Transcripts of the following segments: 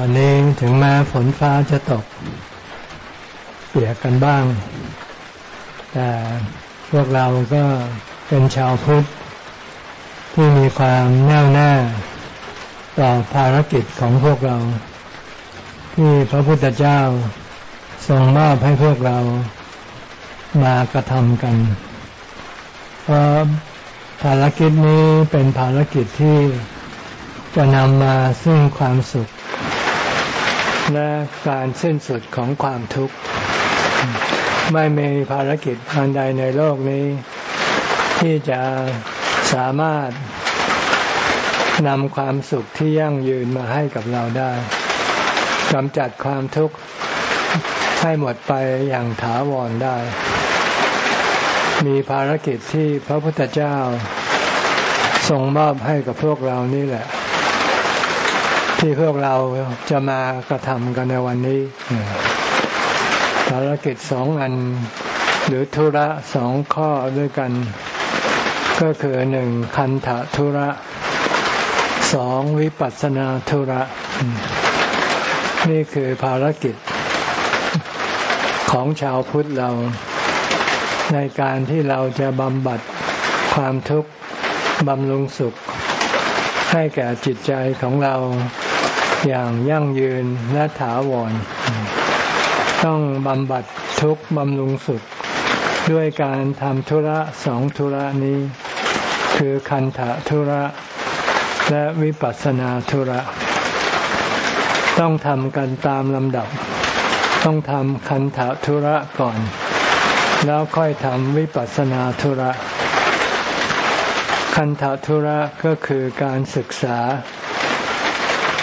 วันนี้ถึงแม้ฝนฟ้าจะตก เปียกกันบ้าง แต่พวกเราก็เป็นชาวพุทธ ที่มีความแน่วแน่ต่อภารกิจของพวกเรา ที่พระพุทธเจ้าทรงมอบให้พวกเรามากระทำกัน เพราะภารกิจนี้เป็นภารกิจที่จะนำมาซึ่งความสุข และการสิ้นสุดของความทุกข์ ไม่มีภารกิจอันใดในโลกนี้ ที่จะสามารถนำความสุขที่ยั่งยืนมาให้กับเราได้กำจัดความทุกข์ให้หมดไปอย่างถาวรได้ มีภารกิจที่พระพุทธเจ้าทรงมอบให้กับพวกเรานี่แหละ ที่พวกเราจะมากระทำกันในวันนี้ภารกิจสองอัน หรือธุระสองข้อด้วยกัน ก็คือหนึ่งคันธะธุระสองวิปัสสนาธุระ นี่คือภารกิจของชาวพุทธเรา ในการที่เราจะบำบัดความทุกข์บำรุงสุข ให้แก่จิตใจของเรา อย่างยั่งยืนและถาวร ต้องบำบัดทุกบำรุงสุข ด้วยการทำธุระสองธุระนี้ คือคันธะธุระ และวิปัสสนาธุระ ต้องทำกันตามลำดับ ต้องทำคันธะธุระก่อน แล้วค่อยทำวิปัสสนาธุระคันธะธุระก็คือการศึกษา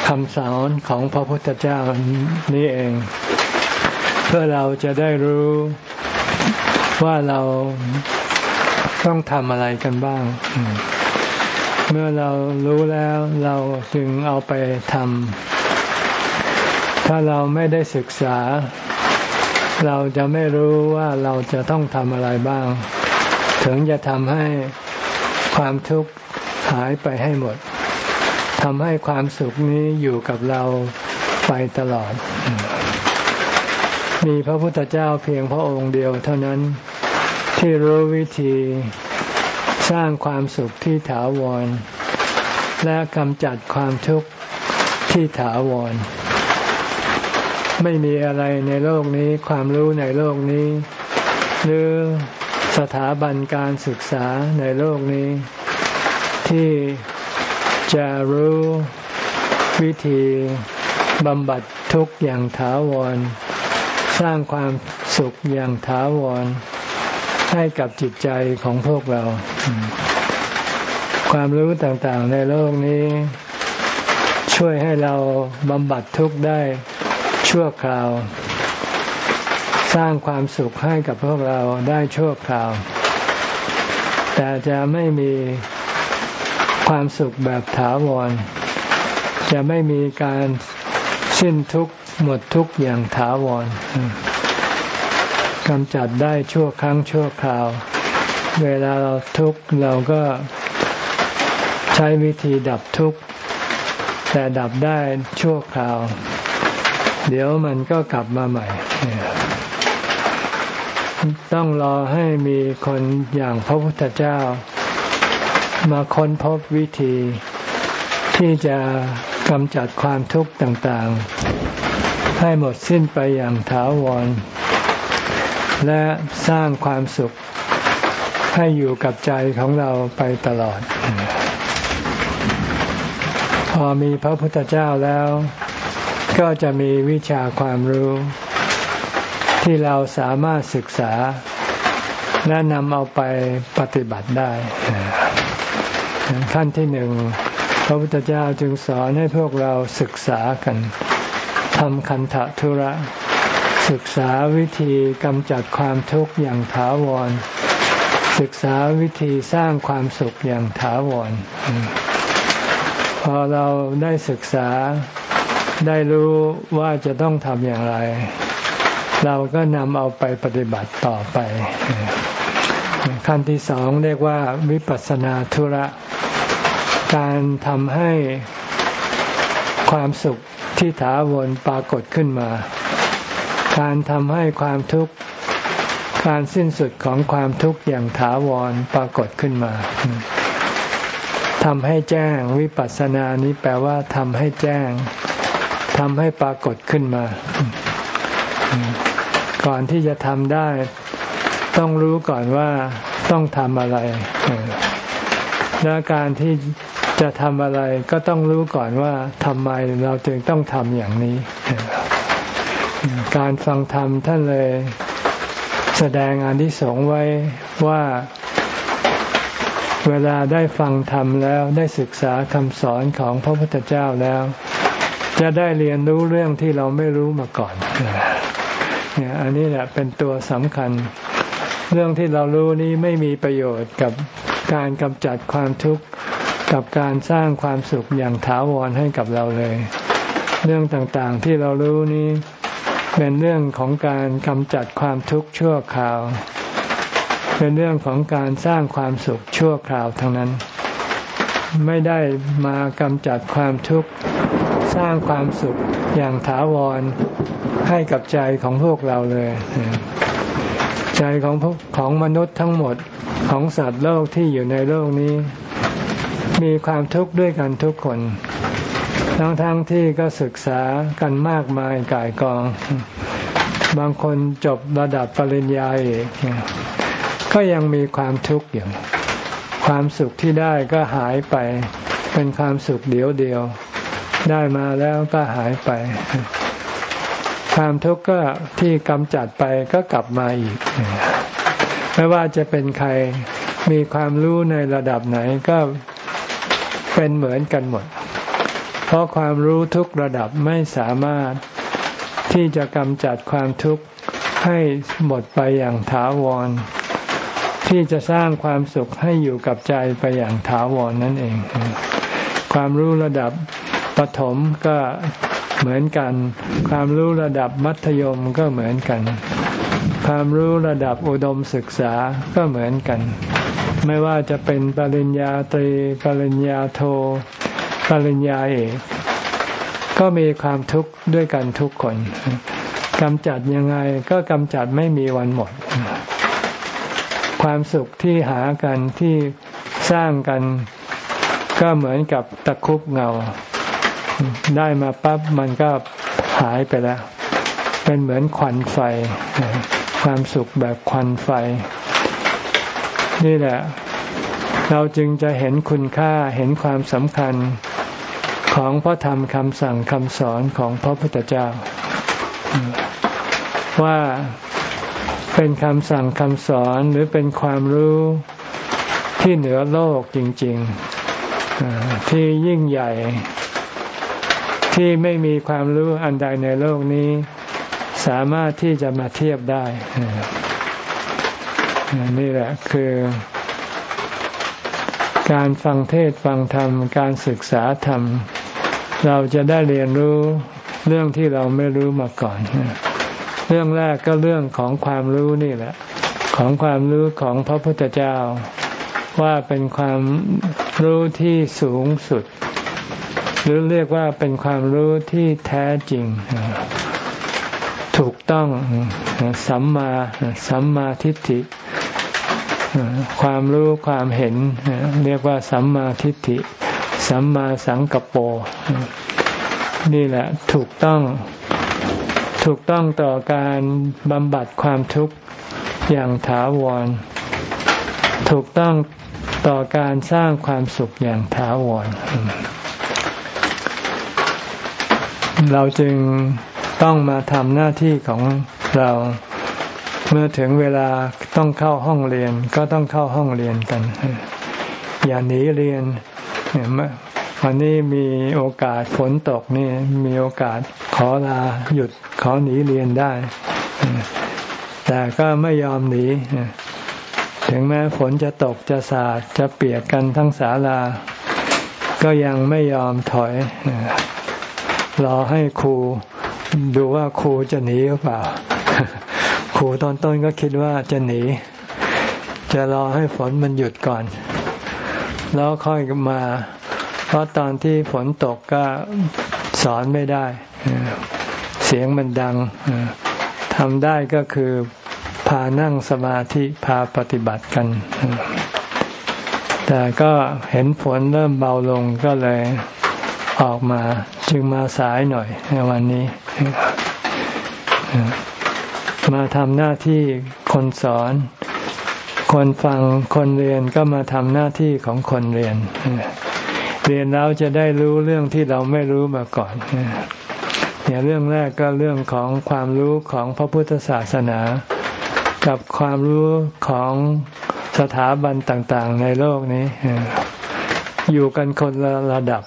คำสอนของพระพุทธเจ้านี้เอง เพื่อเราจะได้รู้ว่าเราต้องทำอะไรกันบ้าง เมื่อเรารู้แล้วเราจึงเอาไปทำถ้าเราไม่ได้ศึกษา เราจะไม่รู้ว่าเราจะต้องทำอะไรบ้าง ถึงจะทำให้ความทุกข์หายไปให้หมด ทำให้ความสุขนี้อยู่กับเราไปตลอด มีพระพุทธเจ้าเพียงพระองค์เดียวเท่านั้นที่รู้วิธีสร้างความสุขที่ถาวร และกำจัดความทุกข์ที่ถาวร ไม่มีอะไรในโลกนี้ความรู้ในโลกนี้ หรือสถาบันการศึกษาในโลกนี้ ที่ จะรู้วิธีบำบัดทุกข์อย่างถาวร สร้างความสุขอย่างถาวร ให้กับจิตใจของพวกเรา ความรู้ต่างๆในโลกนี้ ช่วยให้เราบำบัดทุกข์ได้ชั่วคราว สร้างความสุขให้กับพวกเราได้ชั่วคราว แต่จะไม่มี ความสุขแบบถาวร จะไม่มีการสิ้นทุกข์หมดทุกข์อย่างถาวรกำจัดได้ชั่วครั้งชั่วคราว เวลาเราทุกข์เราก็ใช้วิธีดับทุกข์แต่ดับได้ชั่วคราว เดี๋ยวมันก็กลับมาใหม่ ต้องรอให้มีคนอย่างพระพุทธเจ้า มาค้นพบวิธีที่จะกำจัดความทุกข์ต่างๆ ให้หมดสิ้นไปอย่างถาวร และสร้างความสุขให้อยู่กับใจของเราไปตลอด พอมีพระพุทธเจ้าแล้ว ก็จะมีวิชาความรู้ ที่เราสามารถศึกษาและนำเอาไปปฏิบัติได้ ขั้นที่หนึ่งพระพุทธเจ้าจึงสอนให้พวกเราศึกษากันทำคันธทุระ ศึกษาวิธีกำจัดความทุกข์อย่างถาวร ศึกษาวิธีสร้างความสุขอย่างถาวร พอเราได้ศึกษาได้รู้ว่าจะต้องทำอย่างไร เราก็นำเอาไปปฏิบัติต่อไป ขั้นที่สองเรียกว่าวิปัสสนาธุระ การทำให้ความสุขที่ถาวรปรากฏขึ้นมา การทำให้ความทุกข์การสิ้นสุดของความทุกข์อย่างถาวรปรากฏขึ้นมาทำให้แจ้งวิปัสสนานี้แปลว่าทำให้แจ้งทำให้ปรากฏขึ้นมา ก่อนที่จะทำได้ ต้องรู้ก่อนว่าต้องทำอะไรและการที่จะทำอะไรก็ต้องรู้ก่อนว่าทำไมเราจึงต้องทำอย่างนี้ การฟังธรรมท่านเลยแสดงอนิสงส์ไว้ว่าเวลาได้ฟังธรรมแล้วได้ศึกษาคำสอนของพระพุทธเจ้าแล้ว จะได้เรียนรู้เรื่องที่เราไม่รู้มาก่อนเนี่ยอันนี้แหละเป็นตัวสำคัญ เรื่องที่เรารู้นี้ไม่มีประโยชน์กับการกำจัดความทุกข์กับการสร้างความสุขอย่างถาวรให้กับเราเลย เรื่องต่างๆที่เรารู้นี้เป็นเรื่องของการกำจัดความทุกข์ชั่วคราว เป็นเรื่องของการสร้างความสุขชั่วคราวทั้งนั้น ไม่ได้มากำจัดความทุกข์สร้างความสุขอย่างถาวรให้กับใจของพวกเราเลย ใจของพวกของมนุษย์ทั้งหมดของสัตว์โลกที่อยู่ในโลกนี้ มีความทุกข์ด้วยกันทุกคน ทั้งๆทที่ก็ศึกษากันมากมายกายกอง บางคนจบระดับปริญญาเอกก็ยังมีความทุกข์อยู่ ความสุขที่ได้ก็หายไป เป็นความสุขเดียวเดียว ได้มาแล้วก็หายไป ความทุกข์ก็ที่กำจัดไปก็กลับมาอีก ไม่ว่าจะเป็นใครมีความรู้ในระดับไหนก็เป็นเหมือนกันหมด เพราะความรู้ทุกระดับไม่สามารถที่จะกำจัดความทุกข์ให้หมดไปอย่างถาวร ที่จะสร้างความสุขให้อยู่กับใจไปอย่างถาวรนั่นเอง ความรู้ระดับปฐมก็ เหมือนกัน ความรู้ระดับมัธยมก็เหมือนกัน ความรู้ระดับอุดมศึกษาก็เหมือนกัน ไม่ว่าจะเป็นปริญญาตรี ปริญญาโท ปริญญาเอกก็มีความทุกข์ด้วยกันทุกคนกำจัดยังไงก็กำจัดไม่มีวันหมด ความสุขที่หากันที่สร้างกัน ก็เหมือนกับตะคุบเงา ได้มาปั๊บมันก็หายไปแล้ว เป็นเหมือนควันไฟ ความสุขแบบควันไฟ นี่แหละ เราจึงจะเห็นคุณค่าเห็นความสำคัญของพระธรรมคำสั่งคำสอนของพระพุทธเจ้า ว่าเป็นคำสั่งคำสอนหรือเป็นความรู้ที่เหนือโลกจริง ๆ ที่ยิ่งใหญ่ ที่ไม่มีความรู้อันใดในโลกนี้ สามารถที่จะมาเทียบได้ นี่แหละคือ การฟังเทศฟังธรรม การศึกษาธรรม เราจะได้เรียนรู้เรื่องที่เราไม่รู้มาก่อน เรื่องแรกก็เรื่องของความรู้นี่แหละ ของความรู้ของพระพุทธเจ้า ว่าเป็นความรู้ที่สูงสุด หรือเรียกว่าเป็นความรู้ที่แท้จริง ถูกต้องสัมมาสัมมาทิฏฐิความรู้ความเห็น เรียกว่าสัมมาทิฏฐิ สัมมาสังกปรนี่แหละถูกต้องถูกต้องต่อการบำบัดความทุกข์อย่างถาวร ถูกต้องต่อการสร้างความสุขอย่างถาวร เราจึงต้องมาทำหน้าที่ของเรา เมื่อถึงเวลาต้องเข้าห้องเรียนก็ต้องเข้าห้องเรียนกัน อย่าหนีเรียนวันนี้มีโอกาสฝนตกนี่มีโอกาสขอลาหยุดขอหนีเรียนได้ แต่ก็ไม่ยอมหนีถึงแม้ฝนจะตกจะสาดจะเปียกกันทั้งศาลา ก็ยังไม่ยอมถอย รอให้ครูดูว่าครูจะหนีหรือเปล่า ครูตอนต้นก็คิดว่าจะหนี จะรอให้ฝนมันหยุดก่อน แล้วค่อยมา เพราะตอนที่ฝนตกก็สอนไม่ได้ เสียงมันดังทำได้ก็คือพานั่งสมาธิพาปฏิบัติกัน แต่ก็เห็นผลเริ่มเบาลงก็เลย ออกมา จึงมาสายหน่อยในวันนี้มาทำหน้าที่คนสอน คนฟังคนเรียนก็มาทำหน้าที่ของคนเรียน เรียนแล้วจะได้รู้เรื่องที่เราไม่รู้มาก่อนเนี่ยเรื่องแรกก็เรื่องของความรู้ของพระพุทธศาสนา กับความรู้ของสถาบันต่าง ๆ ในโลกนี้ อยู่กันคนละระดับ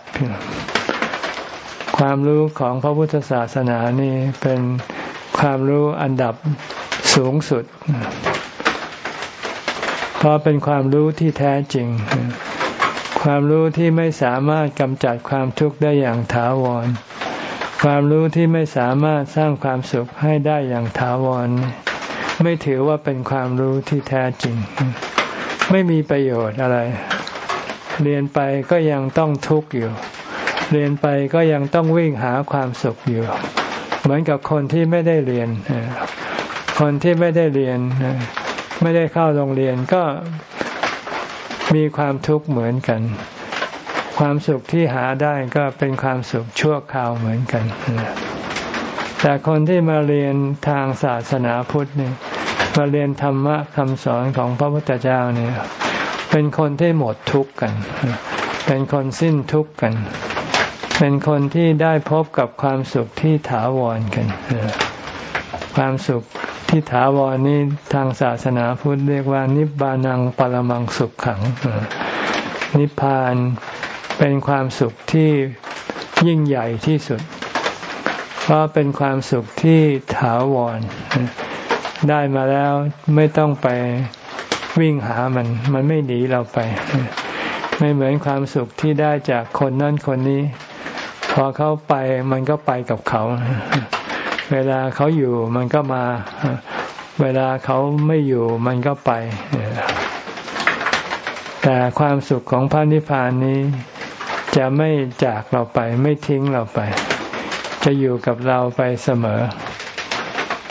ความรู้ของพระพุทธศาสนานี่เป็นความรู้อันดับสูงสุด เพราะเป็นความรู้ที่แท้จริง ความรู้ที่ไม่สามารถกำจัดความทุกข์ได้อย่างถาวร ความรู้ที่ไม่สามารถสร้างความสุขให้ได้อย่างถาวร ไม่ถือว่าเป็นความรู้ที่แท้จริง ไม่มีประโยชน์อะไร เรียนไปก็ยังต้องทุกข์อยู่ เรียนไปก็ยังต้องวิ่งหาความสุขอยู่ เหมือนกับคนที่ไม่ได้เรียน คนที่ไม่ได้เรียน ไม่ได้เข้าโรงเรียนก็มีความทุกข์เหมือนกัน ความสุขที่หาได้ก็เป็นความสุขชั่วคราวเหมือนกัน แต่คนที่มาเรียนทางศาสนาพุทธเนี่ยมาเรียนธรรมะคำสอนของพระพุทธเจ้าเนี่ย เป็นคนที่หมดทุกข์กัน เป็นคนสิ้นทุกข์กัน เป็นคนที่ได้พบกับความสุขที่ถาวรกัน ความสุขที่ถาวรนี้ทางศาสนาพุทธเรียกว่า นิบานังปรมังสุขขัง นิพพานเป็นความสุขที่ยิ่งใหญ่ที่สุด เพราะเป็นความสุขที่ถาวร ได้มาแล้วไม่ต้องไปวิ่งหามัน มันไม่หนีเราไป ไม่เหมือนความสุขที่ได้จากคนนั้นคนนี้ พอเขาไปมันก็ไปกับเขา เวลาเขาอยู่มันก็มา เวลาเขาไม่อยู่มันก็ไป แต่ความสุขของพระนิพพานนี้ จะไม่จากเราไป ไม่ทิ้งเราไป จะอยู่กับเราไปเสมอ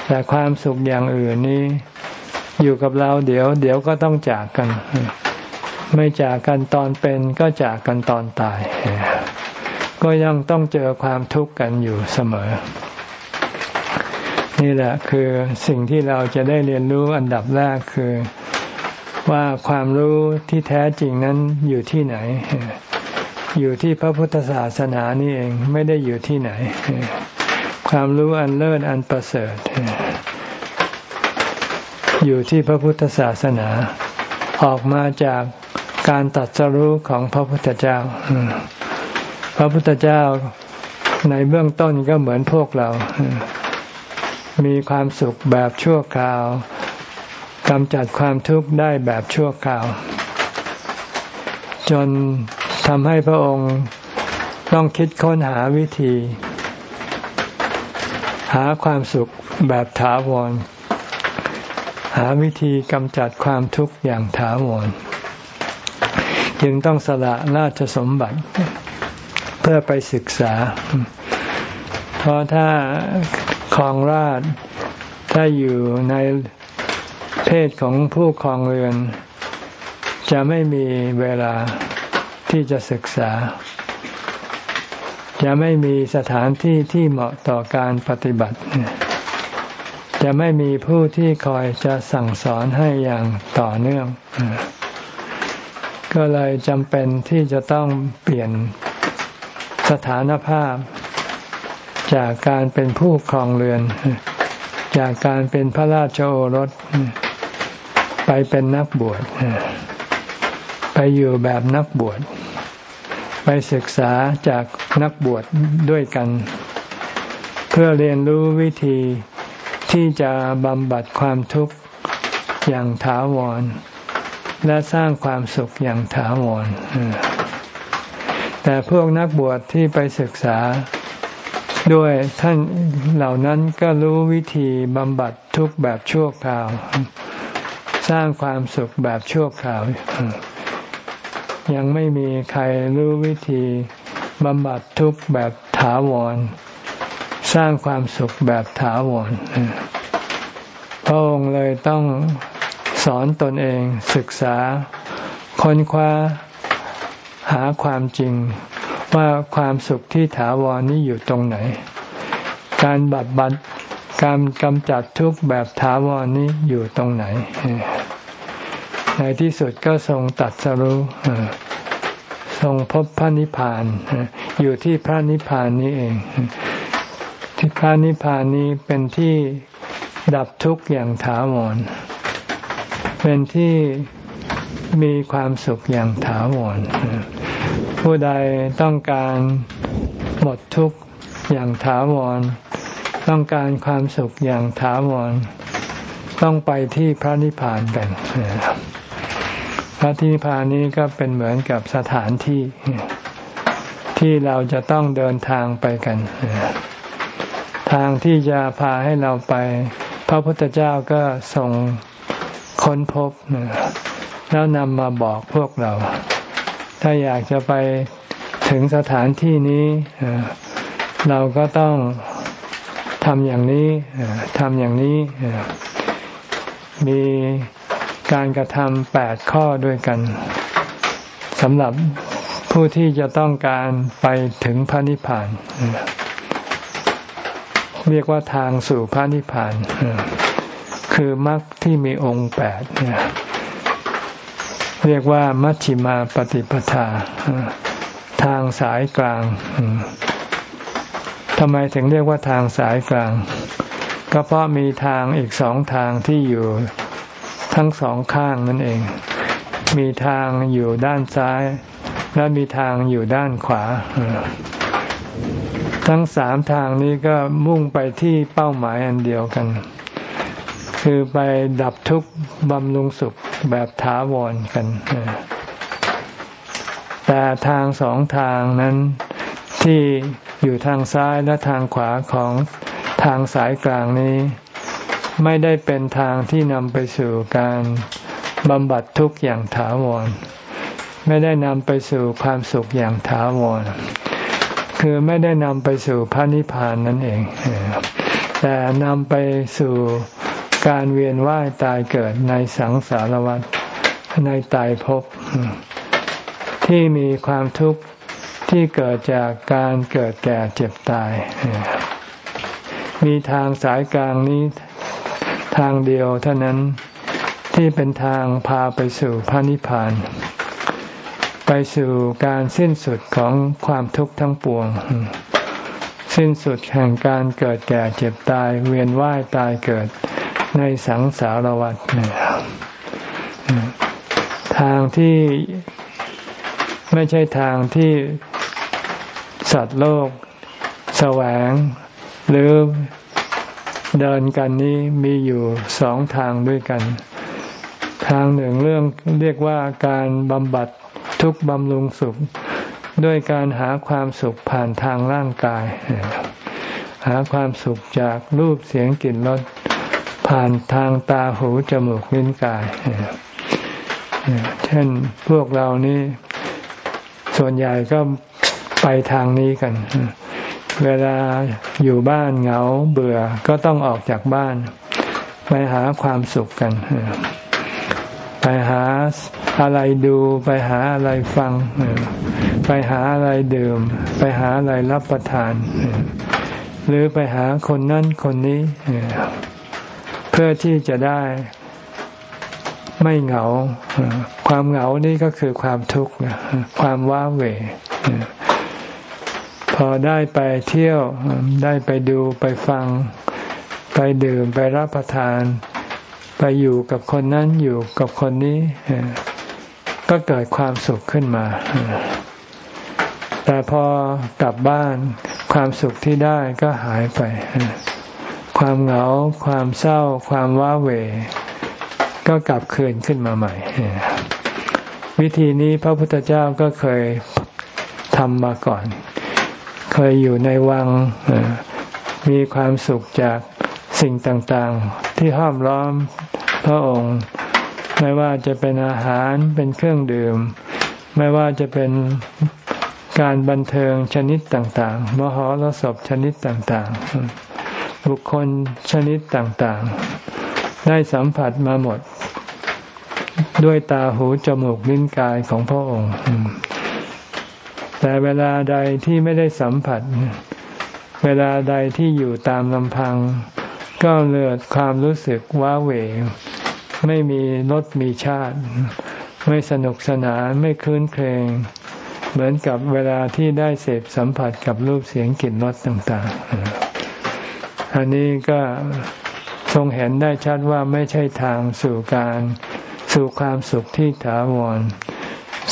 แต่ความสุขอย่างอื่นนี้ อยู่กับเราเดี๋ยว เดี๋ยวก็ต้องจากกัน ไม่จากกันตอนเป็นก็จากกันตอนตาย ก็ยังต้องเจอความทุกข์กันอยู่เสมอ นี่แหละคือสิ่งที่เราจะได้เรียนรู้อันดับแรกคือว่าความรู้ที่แท้จริงนั้นอยู่ที่ไหน อยู่ที่พระพุทธศาสนานี่เองไม่ได้อยู่ที่ไหน ความรู้อันเลิศอันประเสริฐ อยู่ที่พระพุทธศาสนา ออกมาจากการตัดสรู้ของพระพุทธเจ้า พระพุทธเจ้าในเบื้องต้นก็เหมือนพวกเรา มีความสุขแบบชั่วคราวกำจัดความทุกข์ได้แบบชั่วคราว จนทำให้พระองค์ต้องคิดค้นหาวิธี หาความสุขแบบถาวร หาวิธีกำจัดความทุกข์อย่างถาวร จึงต้องสละราชสมบัติ เพื่อไปศึกษา เพราะถ้าครองราชถ้าอยู่ในเพศของผู้ครองเรือน จะไม่มีเวลาที่จะศึกษา จะไม่มีสถานที่ที่เหมาะต่อการปฏิบัติ จะไม่มีผู้ที่คอยจะสั่งสอนให้อย่างต่อเนื่อง ก็เลยจำเป็นที่จะต้องเปลี่ยน สถานภาพ จากการเป็นผู้ครองเรือน จากการเป็นพระราชโอรส ไปเป็นนักบวชไปอยู่แบบนักบวช ไปศึกษาจากนักบวชดด้วยกัน เพื่อเรียนรู้วิธีที่จะบำบัดความทุกข์อย่างถาวร และสร้างความสุขอย่างถาวร แต่พวกนักบวชที่ไปศึกษาด้วยท่านเหล่านั้นก็รู้วิธีบำบัดทุกแบบชั่วคราว สร้างความสุขแบบชั่วคราว ยังไม่มีใครรู้วิธีบำบัดทุกแบบถาวร สร้างความสุขแบบถาวรพระองค์เลยต้องสอนตนเองศึกษาค้นคว้า หาความจริงว่าความสุขที่ถาวรนี้อยู่ตรงไหน การบัดบัดการกำจัดทุกข์แบบถาวรนี้อยู่ตรงไหน ในที่สุดก็ทรงตัดสรู้ทรงพบพระนิพพานอยู่ที่พระนิพพานนี้เอง ที่พระนิพพานนี้เป็นที่ดับทุกข์อย่างถาวร เป็นที่ มีความสุขอย่างถาวร ผู้ใดต้องการหมดทุกข์อย่างถาวร ต้องการความสุขอย่างถาวร ต้องไปที่พระนิพพานกัน พระนิพพานนี้ก็เป็นเหมือนกับสถานที่ที่เราจะต้องเดินทางไปกัน ทางที่จะพาให้เราไป พระพุทธเจ้าก็ส่งค้นพบ แล้วนำมาบอกพวกเรา ถ้าอยากจะไปถึงสถานที่นี้เราก็ต้องทำอย่างนี้ทำอย่างนี้ มีการกระทำแปดข้อด้วยกันสำหรับผู้ที่จะต้องการไปถึงพระนิพพาน เรียกว่าทางสู่พระนิพพาน คือมรรคที่มีองค์แปดเเรียกว่ามัชฌิมาปฏิปทา ทางสายกลางทำไมถึงเรียกว่าทางสายกลาง ก็เพราะมีทางอีกสองทางที่อยู่ทั้งสองข้างนั่นเอง มีทางอยู่ด้านซ้าย และมีทางอยู่ด้านขวา ทั้งสามทางนี้ก็มุ่งไปที่เป้าหมายอันเดียวกัน คือไปดับทุกข์บำรุงสุขแบบถาวรกัน แต่ทางสองทางนั้นที่อยู่ทางซ้ายและทางขวาของทางสายกลางนี้ ไม่ได้เป็นทางที่นำไปสู่การบำบัดทุกข์อย่างถาวร ไม่ได้นำไปสู่ความสุขอย่างถาวร คือไม่ได้นำไปสู่พระนิพพานนั่นเอง แต่นำไปสู่ การเวียนว่ายตายเกิดในสังสารวัฏในตายภพที่มีความทุกข์ที่เกิดจากการเกิดแก่เจ็บตาย มีทางสายกลางนี้ทางเดียวเท่านั้นที่เป็นทางพาไปสู่พระนิพพาน ไปสู่การสิ้นสุดของความทุกข์ทั้งปวง สิ้นสุดแห่งการเกิดแก่เจ็บตาย เวียนว่ายตายเกิด ในสังสารวัฏทางที่ไม่ใช่ทางที่สัตว์โลก แสวง หรือเดินกันนี้มีอยู่สองทางด้วยกัน ทางหนึ่งเรื่องเรียกว่าการบำบัดทุกบำรุงสุข ด้วยการหาความสุขผ่านทางร่างกาย หาความสุขจากรูปเสียงกลิ่นรส ผ่านทางตาหูจมูกลิ้นกาย เช่นพวกเรานี่ส่วนใหญ่ก็ไปทางนี้กัน เวลาอยู่บ้านเหงาเบื่อก็ต้องออกจากบ้าน ไปหาความสุขกัน ไปหาอะไรดูไปหาอะไรฟัง ไปหาอะไรดื่ม ไปหาอะไรรับประทาน หรือไปหาคนนั้นคนนี้ เพื่อที่จะได้ไม่เหงา ความเหงานี่ก็คือความทุกข์ความว้าเหวพอได้ไปเที่ยวได้ไปดูไปฟัง ไปดื่มไปรับประทาน ไปอยู่กับคนนั้นอยู่กับคนนี้ ก็เกิดความสุขขึ้นมา แต่พอกลับบ้านความสุขที่ได้ก็หายไป ความเหงา ความเศร้า ความว้าเหวก็กลับคืนขึ้นมาใหม่ วิธีนี้พระพุทธเจ้าก็เคยทำมาก่อน เคยอยู่ในวังมีความสุขจากสิ่งต่างๆ ที่ห้อมล้อมพระองค์ ไม่ว่าจะเป็นอาหารเป็นเครื่องดื่ม ไม่ว่าจะเป็นการบันเทิงชนิดต่างๆ มหรสพชนิดต่างๆ บุคคลชนิดต่างๆ ได้สัมผัสมาหมด ด้วยตาหูจมูกลิ้นกายของพระองค์ แต่เวลาใดที่ไม่ได้สัมผัส เวลาใดที่อยู่ตามลำพัง ก็เลือดความรู้สึกว้าเหวไม่มีรสมีชาติ ไม่สนุกสนานไม่คลื้นเครงเหมือนกับเวลาที่ได้เสพสัมผัสกับรูปเสียงกลิ่นรสต่าง ๆ อันนี้ก็ทรงเห็นได้ชัดว่าไม่ใช่ทางสู่การสู่ความสุขที่ถาวร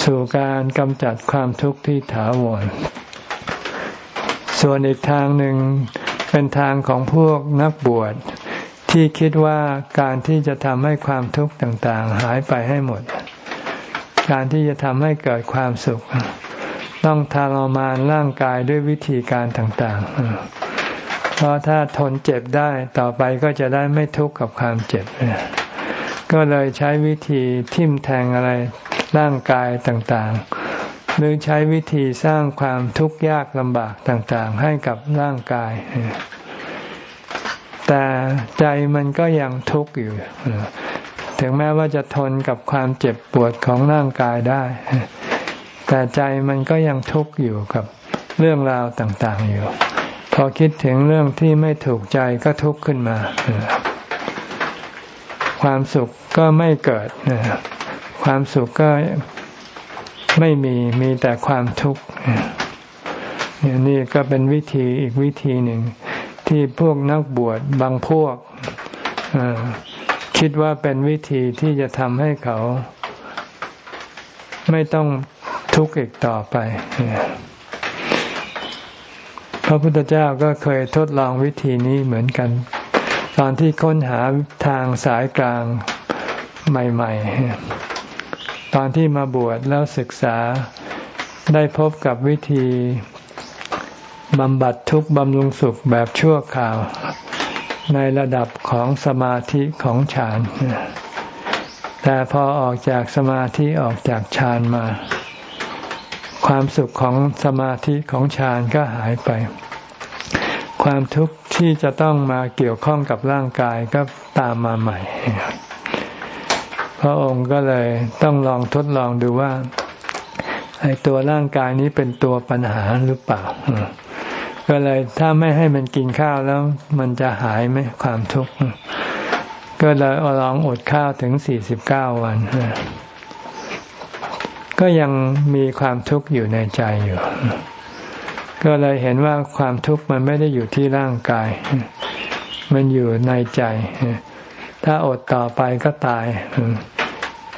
สู่การกำจัดความทุกข์ที่ถาวร ส่วนอีกทางหนึ่งเป็นทางของพวกนักบวชที่คิดว่าการที่จะทำให้ความทุกข์ต่างๆ หายไปให้หมด การที่จะทำให้เกิดความสุข ต้องทรมานร่างกายด้วยวิธีการต่างๆ เพราะถ้าทนเจ็บได้ต่อไปก็จะได้ไม่ทุกข์กับความเจ็บ ก็เลยใช้วิธีทิ่มแทงอะไรร่างกายต่างๆ หรือใช้วิธีสร้างความทุกข์ยากลำบากต่างๆ ให้กับร่างกาย แต่ใจมันก็ยังทุกข์อยู่ ถึงแม้ว่าจะทนกับความเจ็บปวดของร่างกายได้ แต่ใจมันก็ยังทุกข์อยู่กับเรื่องราวต่างๆอยู่ พอคิดถึงเรื่องที่ไม่ถูกใจก็ทุกข์ขึ้นมา ความสุขก็ไม่เกิด ความสุขก็ไม่มีมีแต่ความทุกข์นี่ก็เป็นวิธีอีกวิธีหนึ่ง ที่พวกนักบวชบางพวกคิดว่าเป็นวิธีที่จะทำให้เขา ไม่ต้องทุกข์อีกต่อไป พระพุทธเจ้าก็เคยทดลองวิธีนี้เหมือนกัน ตอนที่ค้นหาทางสายกลางใหม่ ๆ ตอนที่มาบวชแล้วศึกษาได้พบกับวิธีบำบัดทุกข์บำรุงสุขแบบชั่วคราว ในระดับของสมาธิของฌาน แต่พอออกจากสมาธิออกจากฌานมา ความสุขของสมาธิของฌานก็หายไป ความทุกข์ที่จะต้องมาเกี่ยวข้องกับร่างกายก็ตามมาใหม่ พระองค์ก็เลยต้องลองทดลองดูว่าไอ้ตัวร่างกายนี้เป็นตัวปัญหาหรือเปล่า ก็เลยถ้าไม่ให้มันกินข้าวแล้ว มันจะหายไหมความทุกข์ ก็เลยลองอดข้าวถึงสี่สิบเก้าวัน ก็ยังมีความทุกข์อยู่ในใจอยู่ ก็เลยเห็นว่าความทุกข์มันไม่ได้อยู่ที่ร่างกาย มันอยู่ในใจ ถ้าอดต่อไปก็ตาย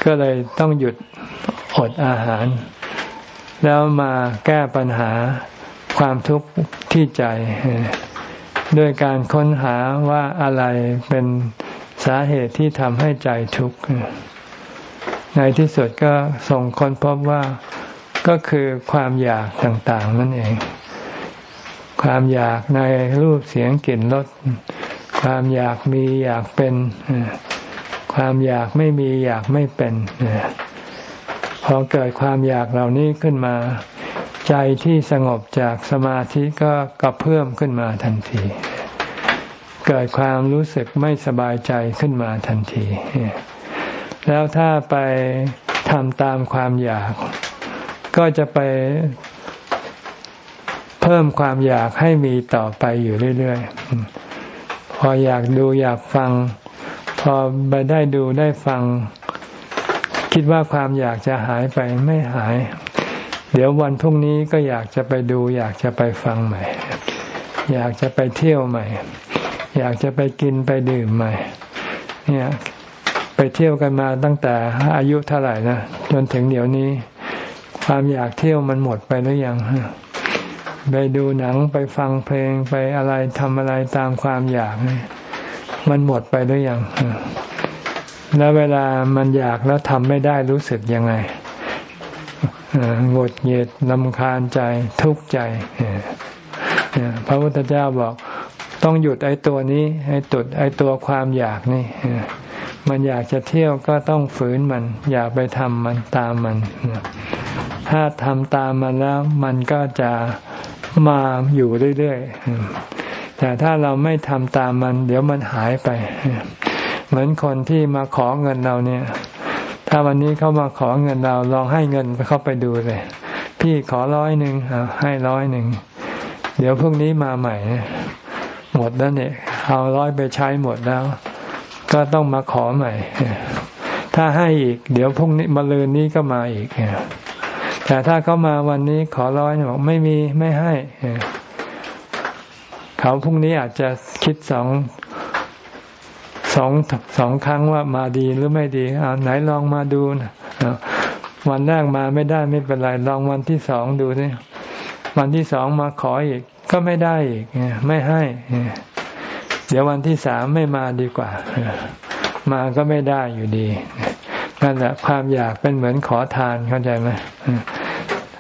ก็เลยต้องหยุดอดอาหาร แล้วมาแก้ปัญหาความทุกข์ที่ใจด้วยการค้นหาว่าอะไรเป็นสาเหตุที่ทำให้ใจทุกข์ ในที่สุดก็ส่งค้นพบว่าก็คือความอยากต่างๆ นั่นเอง ความอยากในรูปเสียงกลิ่นรสความอยากมีอยากเป็น ความอยากไม่มีอยากไม่เป็นพอเกิดความอยากเหล่านี้ขึ้นมา ใจที่สงบจากสมาธิก็กระเพื่อมขึ้นมาทันที เกิดความรู้สึกไม่สบายใจขึ้นมาทันที แล้วถ้าไปทำตามความอยาก ก็จะไปเพิ่มความอยากให้มีต่อไปอยู่เรื่อยๆ พออยากดูอยากฟัง พอไปได้ดูได้ฟัง คิดว่าความอยากจะหายไปไม่หาย เดี๋ยววันพรุ่งนี้ก็อยากจะไปดู อยากจะไปฟังใหม่ อยากจะไปเที่ยวใหม่ อยากจะไปกินไปดื่มใหม่ เนี่ย ไปเที่ยวกันมาตั้งแต่อายุเท่าไหร่นะจนถึงเดี๋ยวนี้ ความอยากเที่ยวมันหมดไปหรือยังไปดูหนังไปฟังเพลงไปอะไรทำอะไรตามความอยากมันหมดไปหรือยังแล้วเวลามันอยากแล้วทำไม่ได้รู้สึกยังไงหงุดหงิดลำคาญใจทุกข์ใจพระพุทธเจ้าบอกต้องหยุดไอ้ตัวนี้ไอ้ตุดไอ้ตัวความอยากนี่ มันอยากจะเที่ยวก็ต้องฝืนมัน อย่าไปทำมันตามมัน ถ้าทำตามมันแล้ว มันก็จะมาอยู่เรื่อยๆ แต่ถ้าเราไม่ทำตามมัน เดี๋ยวมันหายไป เหมือนคนที่มาขอเงินเราเนี่ย ถ้าวันนี้เขามาขอเงินเราลองให้เงินเขาไปดูเลย พี่ขอร้อยหนึ่งให้ร้อยหนึ่ง เดี๋ยวพรุ่งนี้มาใหม่หมดแล้วเนี่ยเอาร้อยไปใช้หมดแล้ว ก็ต้องมาขอใหม่ ถ้าให้อีก เดี๋ยวพรุ่งนี้มาลืนนี้ก็มาอีกแต่ถ้าเขามาวันนี้ขอร้อยบอกไม่มีไม่ให้เขาพรุ่งนี้อาจจะคิดสองสองสองครั้งว่ามาดีหรือไม่ดีเอาไหนลองมาดูนะวันแรกมาไม่ได้ไม่เป็นไรลองวันที่สองดูสิวันที่สองมาขออีก ก็ไม่ได้อีกไม่ให้ เดี๋ยววันที่สามไม่มาดีกว่า มาก็ไม่ได้อยู่ดี นั่นแหละความอยากเป็นเหมือนขอทานเข้าใจไหม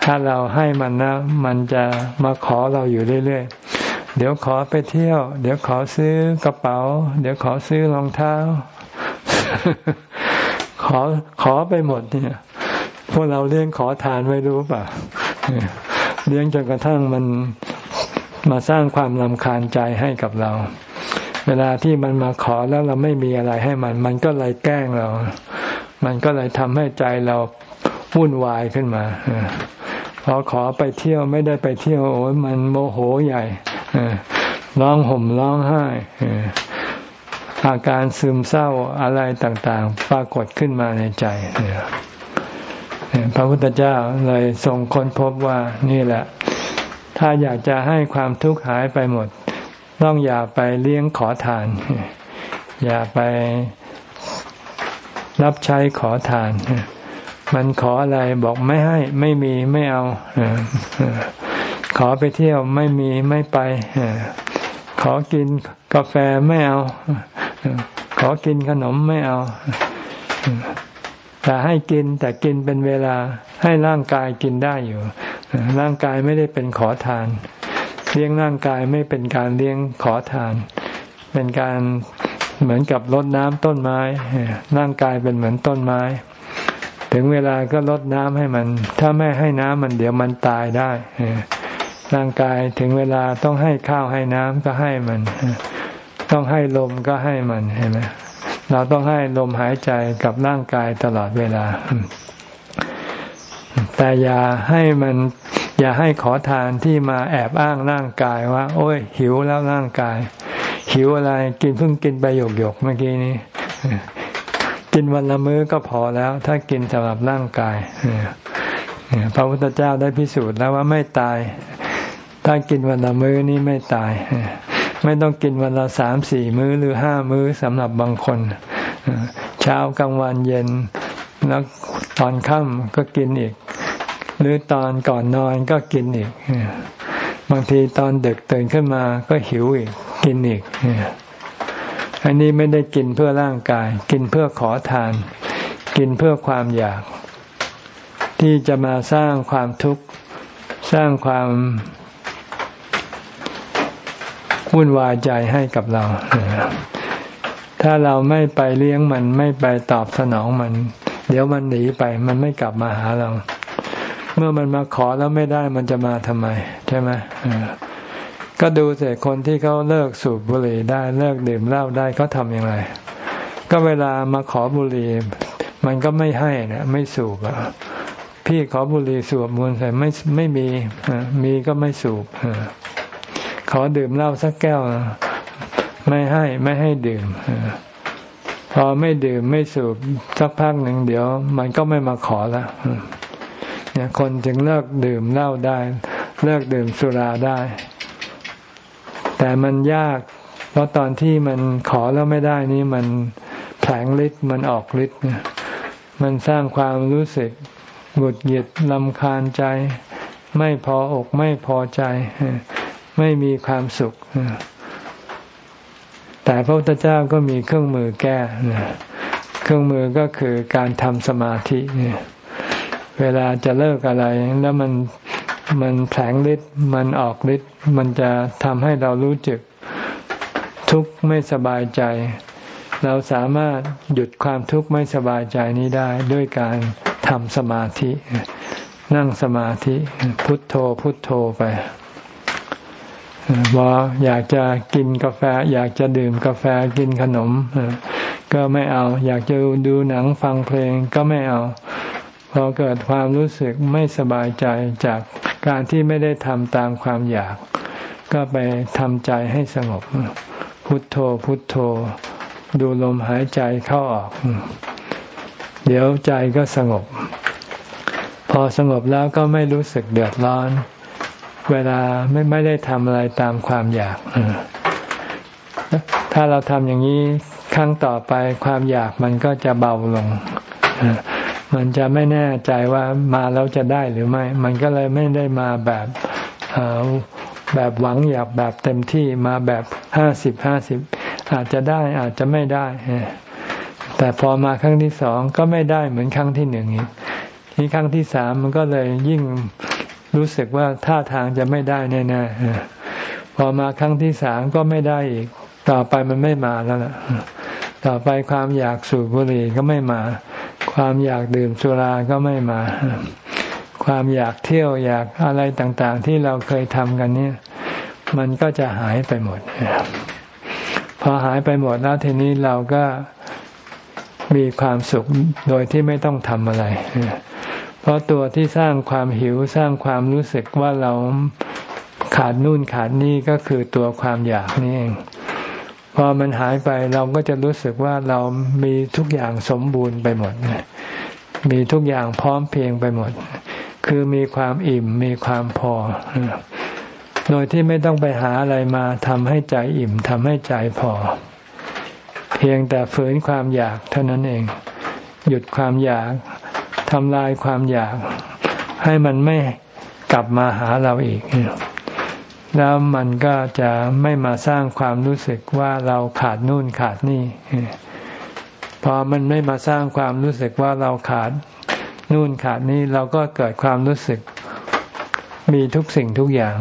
ถ้าเราให้มันนะ มันจะมาขอเราอยู่เรื่อยๆ เดี๋ยวขอไปเที่ยว เดี๋ยวขอซื้อกระเป๋า เดี๋ยวขอซื้อรองเท้า ขอขอไปหมดเนี่ยพวกเราเลี้ยงขอทานไม่รู้ป่ะเลี้ยงจนกระทั่งมันมาสร้างความลำคาญใจให้กับเรา เวลาที่มันมาขอแล้วเราไม่มีอะไรให้มัน มันก็เลยแกล้งเรา มันก็เลยทำให้ใจเราวุ่นวายขึ้นมาพอขอไปเที่ยวไม่ได้ไปเที่ยวโอ้ยมันโมโหใหญ่ร้องห่มร้องไห้อาการซึมเศร้าอะไรต่างๆ ปรากฏขึ้นมาในใจพระพุทธเจ้าเลยทรงค้นพบว่านี่แหละ ถ้าอยากจะให้ความทุกข์หายไปหมด ต้องอย่าไปเลี้ยงขอทาน อย่าไปรับใช้ขอทาน มันขออะไรบอกไม่ให้ ไม่มีไม่เอา ขอไปเที่ยวไม่มีไม่ไป ขอกินกาแฟไม่เอา ขอกินขนมไม่เอา แต่ให้กินแต่กินเป็นเวลาให้ร่างกายกินได้อยู่ ร่างกายไม่ได้เป็นขอทาน เลี้ยงร่างกายไม่เป็นการเลี้ยงขอทาน เป็นการเหมือนกับรดน้ำต้นไม้ร่างกายเป็นเหมือนต้นไม้ ถึงเวลาก็ลดน้ำให้มัน ถ้าไม่ให้น้ำมันเดี๋ยวมันตายได้ร่างกายถึงเวลาต้องให้ข้าวให้น้ำก็ให้มัน ต้องให้ลมก็ให้มันเห็นไหมเราต้องให้ลมหายใจกับร่างกายตลอดเวลา แต่อย่าให้มัน อย่าให้ขอทานที่มาแอบอ้างร่างกายว่า โอ้ย หิวแล้วร่างกาย หิวอะไรกินเพิ่งกินไปหยกหยกเมื่อกี้นี้กินวันละมื้อก็พอแล้ว ถ้ากินสำหรับร่างกายพระพุทธเจ้าได้พิสูจน์แล้วว่าไม่ตาย ถ้ากินวันละมื้อนี่ไม่ตาย ไม่ต้องกินวันละสามสี่มื้อหรือห้ามื้อสำหรับบางคนเช้ากลางวันเย็นแล้วตอนค่ำก็กินอีก หรือตอนก่อนนอนก็กินอีก บางทีตอนดึกตื่นขึ้นมาก็หิวอีก กินอีก อันนี้ไม่ได้กินเพื่อร่างกาย กินเพื่อขอทาน กินเพื่อความอยาก ที่จะมาสร้างความทุกข์ สร้างความวุ่นวายใจให้กับเรา ถ้าเราไม่ไปเลี้ยงมันไม่ไปตอบสนองมัน เดี๋ยวมันหนีไป มันไม่กลับมาหาเรา เมื่อมันมาขอแล้วไม่ได้มันจะมาทำไม ใช่ไหมก็ดูสิคนที่เขาเลิกสูบบุหรี่ได้เลิกดื่มเหล้าได้เขาทำอย่างไร ก็เวลามาขอบุหรี่มันก็ไม่ให้นะไม่สูบพี่ขอบุหรี่สูบมูลใส่ไม่ไม่มีมีก็ไม่สูบขอดื่มเหล้าสักแก้วไม่ให้ไม่ให้ดื่มพอไม่ดื่มไม่สูบสักพักหนึ่งเดี๋ยว มันก็ไม่มาขอแล้ว เนี่ยคนจึงเลิกดื่มเหล้าได้ เลิกดื่มสุราได้ แต่มันยาก เพราะตอนที่มันขอแล้วไม่ได้นี่มันแผลงฤทธิ์มันออกฤทธิ์มันสร้างความรู้สึกหงุดหงิดลำคาญใจ ไม่พออกไม่พอใจ ไม่มีความสุข แต่พระพุทธเจ้าก็มีเครื่องมือแก้ เครื่องมือก็คือการทำสมาธิเเวลาจะเลิกอะไรแล้วมันมันแผลงฤทธิ์มันออกฤทธิ์มันจะทำให้เรารู้จึกทุกข์ไม่สบายใจ เราสามารถหยุดความทุกข์ไม่สบายใจนี้ได้ด้วยการทำสมาธิ นั่งสมาธิพุทโธพุทโธไปบออยากจะกินกาแฟ อยากจะดื่มกาแฟกินขนม ก็ไม่เอา อยากจะดูหนังฟังเพลงก็ไม่เอา พอเกิดความรู้สึกไม่สบายใจจากการที่ไม่ได้ทำตามความอยาก ก็ไปทำใจให้สงบ พุทโธพุทโธ ดูลมหายใจเข้าออก เดี๋ยวใจก็สงบ พอสงบแล้วก็ไม่รู้สึกเดือดร้อน เวลาไม่ไม่ได้ทำอะไรตามความอยาก ถ้าเราทำอย่างนี้ครั้งต่อไปความอยากมันก็จะเบาลง มันจะไม่แน่ใจว่ามาแล้วจะได้หรือไม่ มันก็เลยไม่ได้มาแบบแบบหวังอยากแบบเต็มที่มาแบบห้าสิบห้าสิบอาจจะได้อาจจะไม่ได้ แต่พอมาครั้งที่สองก็ไม่ได้เหมือนครั้งที่หนึ่งอีกที่ครั้งที่สามมันก็เลยยิ่งรู้สึกว่าท่าทางจะไม่ได้แน่ๆพอมาครั้งที่สามก็ไม่ได้อีก ต่อไปมันไม่มาแล้วล่ะ ต่อไปความอยากสูบบุหรี่ก็ไม่มา ความอยากดื่มสุราก็ไม่มา ความอยากเที่ยวอยากอะไรต่างๆ ที่เราเคยทำกันเนี่ย มันก็จะหายไปหมด พอหายไปหมดแล้วทีนี้เราก็มีความสุขโดยที่ไม่ต้องทำอะไร เพราะตัวที่สร้างความหิวสร้างความรู้สึกว่าเราขาดนู่นขาดนี่ก็คือตัวความอยากนี่เอง พอมันหายไปเราก็จะรู้สึกว่าเรามีทุกอย่างสมบูรณ์ไปหมด มีทุกอย่างพร้อมเพียงไปหมด คือมีความอิ่มมีความพอ โดยที่ไม่ต้องไปหาอะไรมาทำให้ใจอิ่มทำให้ใจพอ เพียงแต่ฝืนความอยากเท่านั้นเอง หยุดความอยากทำลายความอยาก ให้มันไม่กลับมาหาเราอีก แล้วมันก็จะไม่มาสร้างความรู้สึกว่าเราขาดนู่นขาดนี่ พอมันไม่มาสร้างความรู้สึกว่าเราขาดนู่นขาดนี่เราก็เกิดความรู้สึก มีทุกสิ่งทุกอย่าง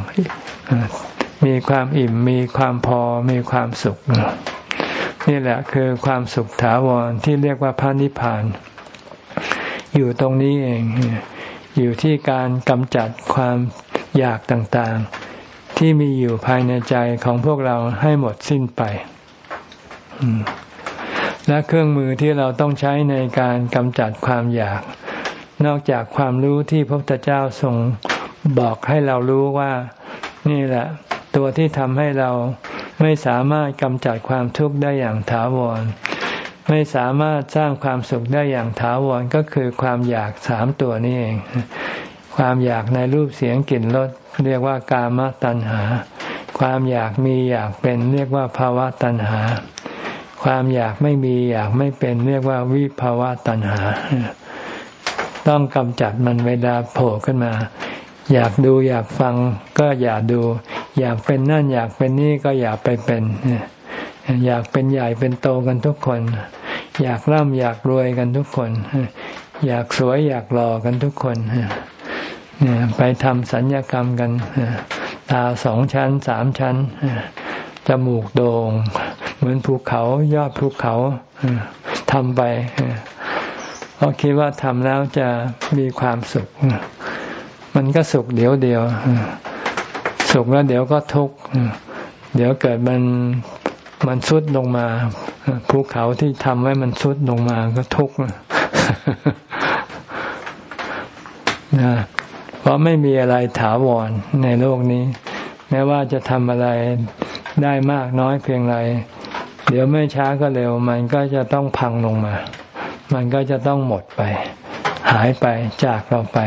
มีความอิ่มมีความพอมีความสุข นี่แหละคือความสุขถาวรที่เรียกว่าพระนิพพาน อยู่ตรงนี้เอง อยู่ที่การกำจัดความอยากต่างๆ ที่มีอยู่ภายในใจของพวกเราให้หมดสิ้นไป และเครื่องมือที่เราต้องใช้ในการกำจัดความอยาก นอกจากความรู้ที่พระพุทธเจ้าทรงบอกให้เรารู้ว่า นี่แหละ ตัวที่ทำให้เราไม่สามารถกำจัดความทุกข์ได้อย่างถาวร ไม่สามารถสร้างความสุขได้อย่างถาวรก็คือความอยากสามตัวนี้เอง ความอยากในรูปเสียงกลิ่นรสเรียกว่ากามตัณหา ความอยากมีอยากเป็นเรียกว่าภาวะตัณหา ความอยากไม่มีอยากไม่เป็นเรียกว่าวิภาวะตัณหา ต้องกำจัดมันเวลาโผล่ขึ้นมา อยากดูอยากฟังก็อย่าดู อยากเป็นนั่นอยากเป็นนี่ก็อย่าไปเป็น อยากเป็นใหญ่เป็นโตกันทุกคน อยากร่ำอยากรวยกันทุกคน อยากสวยอยากหล่อกันทุกคน ไปทำสัญญกรรมกันตาสองชั้นสามชั้นจมูกโดง่งเหมือนภูเขายอดภูเขาทำไปเพราะคิดว่าทำแล้วจะมีความสุข มันก็สุขเดี๋ยวเดียวสุขแล้วเดี๋ยวก็ทุกข์เดี๋ยวเกิดมันมันสุดลงมาภูเขาที่ทำไว้มันสุดลงมาก็ทุกข์นะ เพราะไม่มีอะไรถาวรในโลกนี้ แม้ว่าจะทำอะไรได้มากน้อยเพียงไร เดี๋ยวไม่ช้าก็เร็ว มันก็จะต้องพังลงมา มันก็จะต้องหมดไป หายไปจากเราไป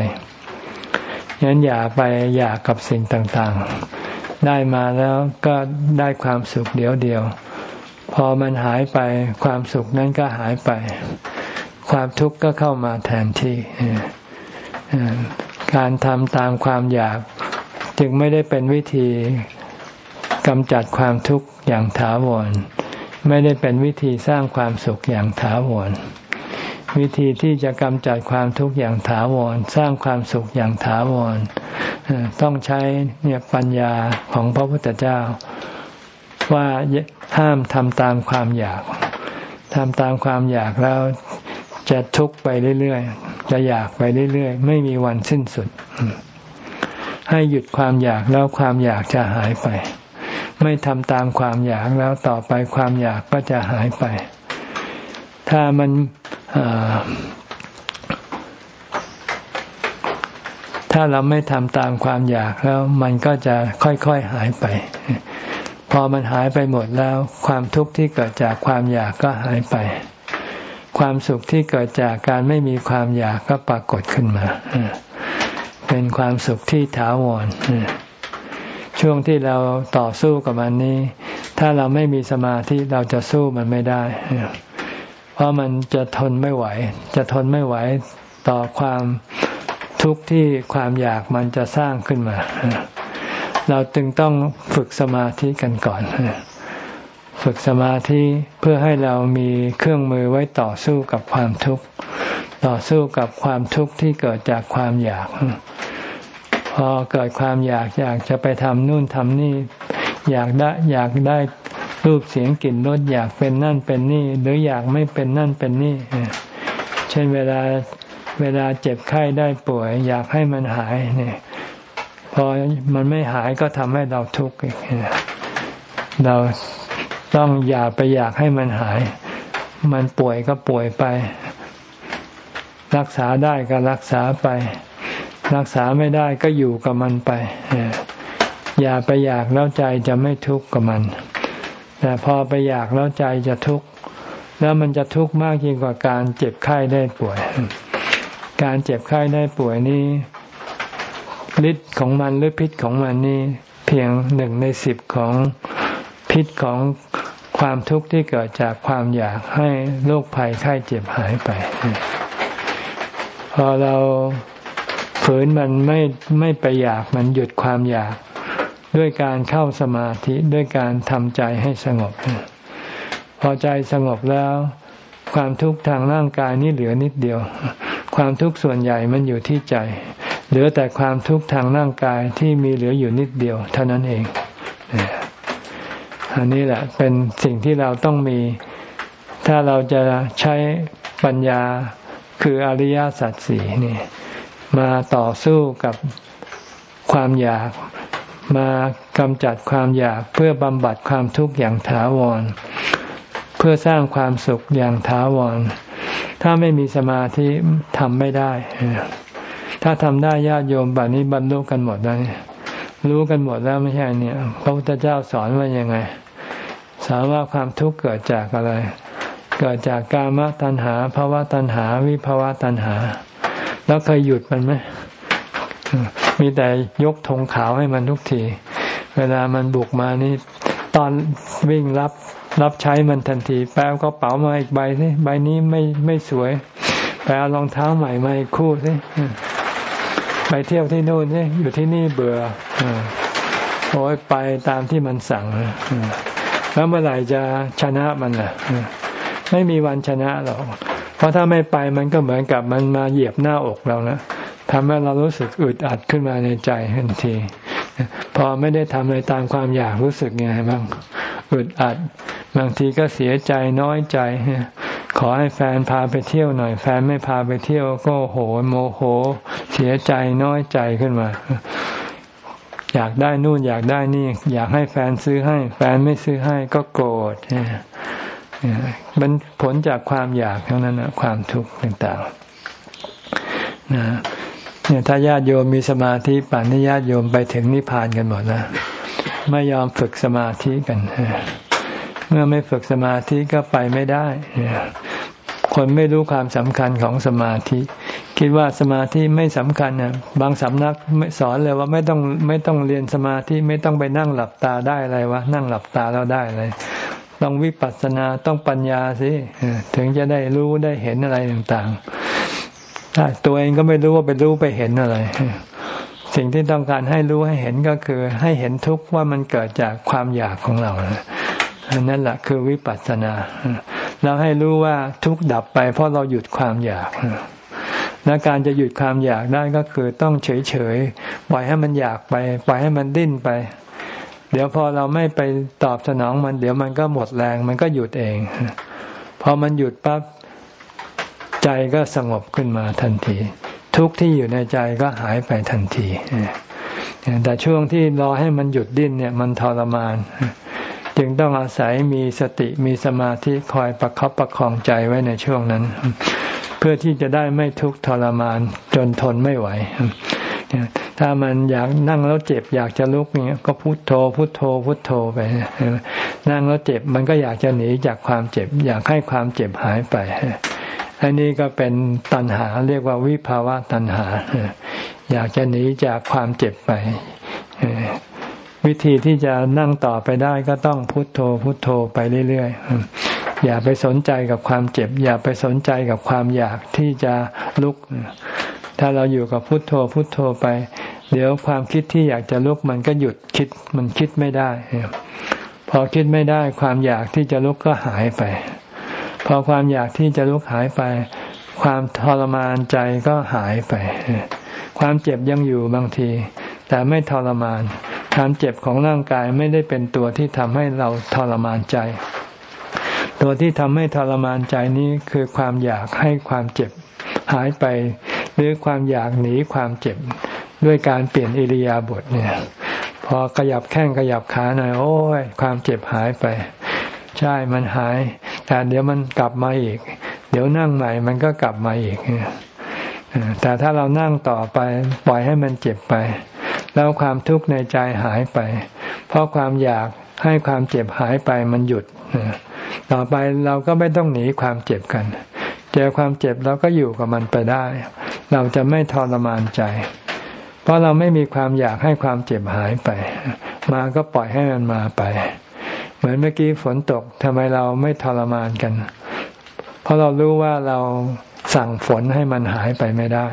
ยันอย่าไปอยากกับสิ่งต่างๆ ได้มาแล้วก็ได้ความสุขเดียวเดียว พอมันหายไปความสุขนั้นก็หายไป ความทุกข์ก็เข้ามาแทนที่ การทำตามความอยาก จึงไม่ได้เป็นวิธีกำจัดความทุกข์อย่างถาวร ไม่ได้เป็นวิธีสร้างความสุขอย่างถาวร วิธีที่จะกำจัดความทุกข์อย่างถาวร สร้างความสุขอย่างถาวร ต้องใช้เนี่ยปัญญาของพระพุทธเจ้า ว่าห้ามทำตามความอยากทำตามความอยากแล้ว จะทุกข์ไปเรื่อยๆ จะอยากไปเรื่อยๆ ไม่มีวันสิ้นสุด ให้หยุดความอยากแล้วความอยากจะหายไป ไม่ทำตามความอยากแล้วต่อไปความอยากก็จะหายไป ถ้ามันถ้าเราไม่ทำตามความอยากแล้ว มันก็จะค่อยๆหายไป พอมันหายไปหมดแล้ว ความทุกข์ที่เกิดจากความอยากก็หายไป ความสุขที่เกิดจากการไม่มีความอยากก็ปรากฏขึ้นมา เป็นความสุขที่ถาวรช่วงที่เราต่อสู้กับมันนี้ ถ้าเราไม่มีสมาธิเราจะสู้มันไม่ได้ เพราะมันจะทนไม่ไหว จะทนไม่ไหวต่อความทุกข์ที่ความอยากมันจะสร้างขึ้นมา เราจึงต้องฝึกสมาธิกันก่อน ฝึกสมาธิเพื่อให้เรามีเครื่องมือไว้ต่อสู้กับความทุกข์ ต่อสู้กับความทุกข์ที่เกิดจากความอยาก พอเกิดความอยากอยากจะไปทำนู่นทำนี่ อยากได้อยากได้รูปเสียงกลิ่นรสอยากเป็นนั่นเป็นนี่ หรืออยากไม่เป็นนั่นเป็นนี่ เช่นเวลาเวลาเจ็บไข้ได้ป่วย อยากให้มันหายเนี่ยพอมันไม่หายก็ทำให้เราทุกข์อีกเรา ต้องอย่าไปอยากให้มันหาย มันป่วยก็ป่วยไป รักษาได้ก็รักษาไป รักษาไม่ได้ก็อยู่กับมันไป อย่าไปอยากแล้วใจจะไม่ทุกข์กับมัน แต่พอไปอยากแล้วใจจะทุกข์ แล้วมันจะทุกข์มากยิ่งกว่าการเจ็บไข้ได้ป่วย การเจ็บไข้ได้ป่วยนี้ฤทธิ์ของมันหรือพิษของมันนี่เพียงหนึ่งในสิบของพิษของ ความทุกข์ที่เกิดจากความอยากให้โรคภัยไข้เจ็บหายไป พอเราฝืนมันไม่ไม่ไปอยากมันหยุดความอยาก ด้วยการเข้าสมาธิด้วยการทำใจให้สงบ พอใจสงบแล้ว ความทุกข์ทางร่างกายนี่เหลือนิดเดียว ความทุกข์ส่วนใหญ่มันอยู่ที่ใจ เหลือแต่ความทุกข์ทางร่างกายที่มีเหลืออยู่นิดเดียว เท่านั้นเอง อันนี้แหละเป็นสิ่งที่เราต้องมี ถ้าเราจะใช้ปัญญาคืออริยสัจสี่นี่มาต่อสู้กับความอยากมากำจัดความอยากเพื่อบำบัดความทุกข์อย่างถาวร เพื่อสร้างความสุขอย่างถาวร ถ้าไม่มีสมาธิทำไม่ได้ ถ้าทำได้ญาติโยมแบบนี้บรรลุกันหมดแล้วรู้กันหมดแล้วไม่ใช่เนี่ยพระพุทธเจ้าสอนว่ายังไง สอนว่าความทุกข์เกิดจากอะไร เกิดจากกามตัณหาภาวะตัณหา วิภาวะตัณหา แล้วเคยหยุดมันไหมมีแต่ยกธงขาวให้มันทุกที เวลามันบุกมานี่ ตอนวิ่งรับรับใช้มันทันที แปลกระเป๋ามาอีกใบสิใบนี้ไม่ไม่สวย แปลรองเท้าใหม่มาอีกคู่สิไปเที่ยวที่นู่นสิอยู่ที่นี่เบื่อโอ้ยไปตามที่มันสั่ง แล้วเมื่อไหร่จะชนะมันล่ะ ไม่มีวันชนะหรอก เพราะถ้าไม่ไปมันก็เหมือนกับมันมาเหยียบหน้าอกเรานะทำให้เรารู้สึกอึดอัดขึ้นมาในใจทันที พอไม่ได้ทำอะไรตามความอยากรู้สึกไงบ้างอึดอัด บางทีก็เสียใจน้อยใจขอให้แฟนพาไปเที่ยวหน่อย แฟนไม่พาไปเที่ยวก็โหโมโห เสียใจน้อยใจขึ้นมา อยากได้นู่นอยากได้นี่ อยากให้แฟนซื้อให้ แฟนไม่ซื้อให้ก็โกรธมันผลจากความอยากเท่านั้นนะความทุกข์ต่างๆนะเนี่ยถ้าญาติโยมมีสมาธิป่านนี้ญาติโยมไปถึงนิพพานกันหมดนะไม่ยอมฝึกสมาธิกันเมื่อไม่ฝึกสมาธิก็ไปไม่ได้คนไม่รู้ความสำคัญของสมาธิ คิดว่าสมาธิไม่สำคัญนะบางสำนักไม่สอนเลยว่าไม่ต้องไม่ต้องเรียนสมาธิไม่ต้องไปนั่งหลับตาได้อะไรวะนั่งหลับตาแล้วได้เลยต้องวิปัสสนาต้องปัญญาสิถึงจะได้รู้ได้เห็นอะไรต่างๆถ้าตัวเองก็ไม่รู้ว่าไปรู้ไปเห็นอะไร สิ่งที่ต้องการให้รู้ให้เห็นก็คือ ให้เห็นทุกข์ว่ามันเกิดจากความอยากของเราอันนั้นแหละคือวิปัสสนาเราให้รู้ว่าทุกข์ดับไปเพราะเราหยุดความอยาก และการจะหยุดความอยากได้ก็คือต้องเฉยเฉยปล่อยให้มันอยากไป ปล่อยให้มันดิ้นไป เดี๋ยวพอเราไม่ไปตอบสนองมัน เดี๋ยวมันก็หมดแรง มันก็หยุดเอง พอมันหยุดปั๊บใจก็สงบขึ้นมาทันที ทุกที่อยู่ในใจก็หายไปทันทีแต่ช่วงที่รอให้มันหยุดดิ้นเนี่ย มันทรมาน จึงต้องอาศัยมีสติมีสมาธิคอยประคับประคองใจไว้ในช่วงนั้น เพื่อที่จะได้ไม่ทุกข์ทรมานจนทนไม่ไหวถ้ามันอยากนั่งแล้วเจ็บอยากจะลุกเนี่ยก็พุโทโธ พุโทโธ พุโทโธไปนั่งแล้วเจ็บมันก็อยากจะหนีจากความเจ็บ อยากให้ความเจ็บหายไปอันนี้ก็เป็นตัณหาเรียกว่าวิภาวะตัณหา อยากจะหนีจากความเจ็บไป วิธีที่จะนั่งต่อไปได้ก็ต้องพุโทโธพุโทโธไปเรื่อยๆ อย่าไปสนใจกับความเจ็บ อย่าไปสนใจกับความอยากที่จะลุก ถ้าเราอยู่กับพุทโธพุทโธไป เดี๋ยวความคิดที่อยากจะลุกมันก็หยุดคิดมันคิดไม่ได้ พอคิดไม่ได้ความอยากที่จะลุกก็หายไป พอความอยากที่จะลุกหายไป ความทรมานใจก็หายไป ความเจ็บยังอยู่บางที แต่ไม่ทรมาน ความเจ็บของร่างกายไม่ได้เป็นตัวที่ทำให้เราทรมานใจ ตัวที่ทำให้ทรมานใจนี้คือความอยากให้ความเจ็บหายไป หรือความอยากหนีความเจ็บด้วยการเปลี่ยนอิริยาบถเนี่ยพอขยับแข้งขยับขาหน่อยโอ้ยความเจ็บหายไป ใช่มันหาย แต่เดี๋ยวมันกลับมาอีก เดี๋ยวนั่งใหม่มันก็กลับมาอีกแต่ถ้าเรานั่งต่อไป ปล่อยให้มันเจ็บไป แล้วความทุกข์ในใจหายไป เพราะความอยากให้ความเจ็บหายไปมันหยุด ต่อไปเราก็ไม่ต้องหนีความเจ็บกัน เจอความเจ็บเราก็อยู่กับมันไปได้ เราจะไม่ทรมานใจ เพราะเราไม่มีความอยากให้ความเจ็บหายไป มาก็ปล่อยให้มันมาไป เหมือนเมื่อกี้ฝนตกทำไมเราไม่ทรมานกัน เพราะเรารู้ว่าเราสั่งฝนให้มันหายไปไม่ได้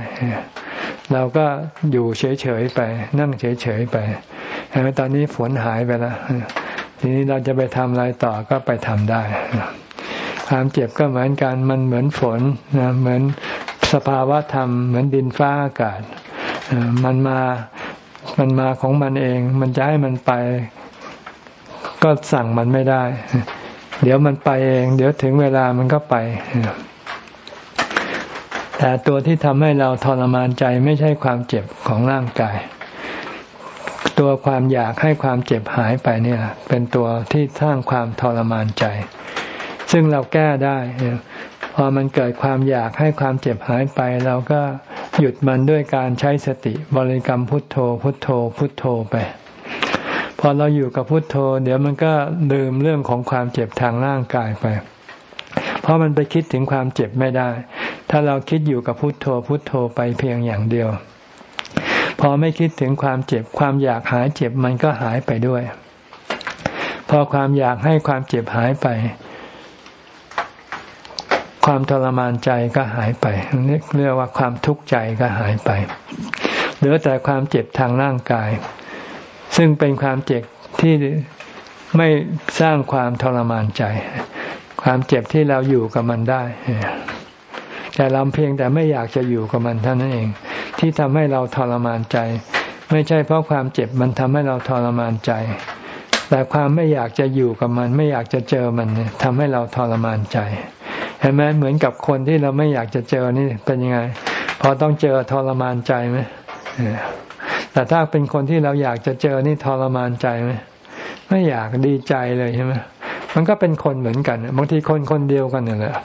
เราก็อยู่เฉยๆไป นั่งเฉยๆไปตอนนี้ฝนหายไปแล้วทีนี้เราจะไปทำอะไรต่อก็ไปทำได้ ความเจ็บก็เหมือนกันมันเหมือนฝนนะเหมือนสภาวะธรรมเหมือนดินฟ้าอากาศมันมามันมาของมันเอง มันจะให้มันไป ก็สั่งมันไม่ได้ เดี๋ยวมันไปเอง เดี๋ยวถึงเวลามันก็ไป แต่ตัวที่ทำให้เราทรมานใจไม่ใช่ความเจ็บของร่างกาย ตัวความอยากให้ความเจ็บหายไปเนี่ย เป็นตัวที่สร้างความทรมานใจ ซึ่งเราแก้ได้ พอมันเกิดความอยากให้ความเจ็บหายไป เราก็หยุดมันด้วยการใช้สติบริกรรมพุทโธ พุทโธ พุทโธไปพอเราอยู่กับพุทโธ เดี๋ยวมันก็ลืมเรื่องของความเจ็บทางร่างกายไป เพราะมันไปคิดถึงความเจ็บไม่ได้ ถ้าเราคิดอยู่กับพุทโธพุทโธไปเพียงอย่างเดียว พอไม่คิดถึงความเจ็บความอยากหายเจ็บมันก็หายไปด้วย พอความอยากให้ความเจ็บหายไป ความทรมานใจก็หายไปนี่เรียกว่าความทุกข์ใจก็หายไป เหลือแต่ความเจ็บทางร่างกาย ซึ่งเป็นความเจ็บที่ไม่สร้างความทรมานใจ ความเจ็บที่เราอยู่กับมันได้ แต่เราเพียงแต่ไม่อยากจะอยู่กับมันเท่านั้นเอง ที่ทำให้เราทรมานใจ ไม่ใช่เพราะความเจ็บมันทำให้เราทรมานใจ แต่ความไม่อยากจะอยู่กับมัน ไม่อยากจะเจอมันทำให้เราทรมานใจ เห็นไหมเหมือนกับคนที่เราไม่อยากจะเจอนี่เป็นยังไงพอต้องเจอทรมานใจไหมแต่ถ้าเป็นคนที่เราอยากจะเจอนี่ทรมานใจไหมไม่อยากดีใจเลยใช่ไหมมันก็เป็นคนเหมือนกัน บางทีคนคนเดียวกันนี่แหละ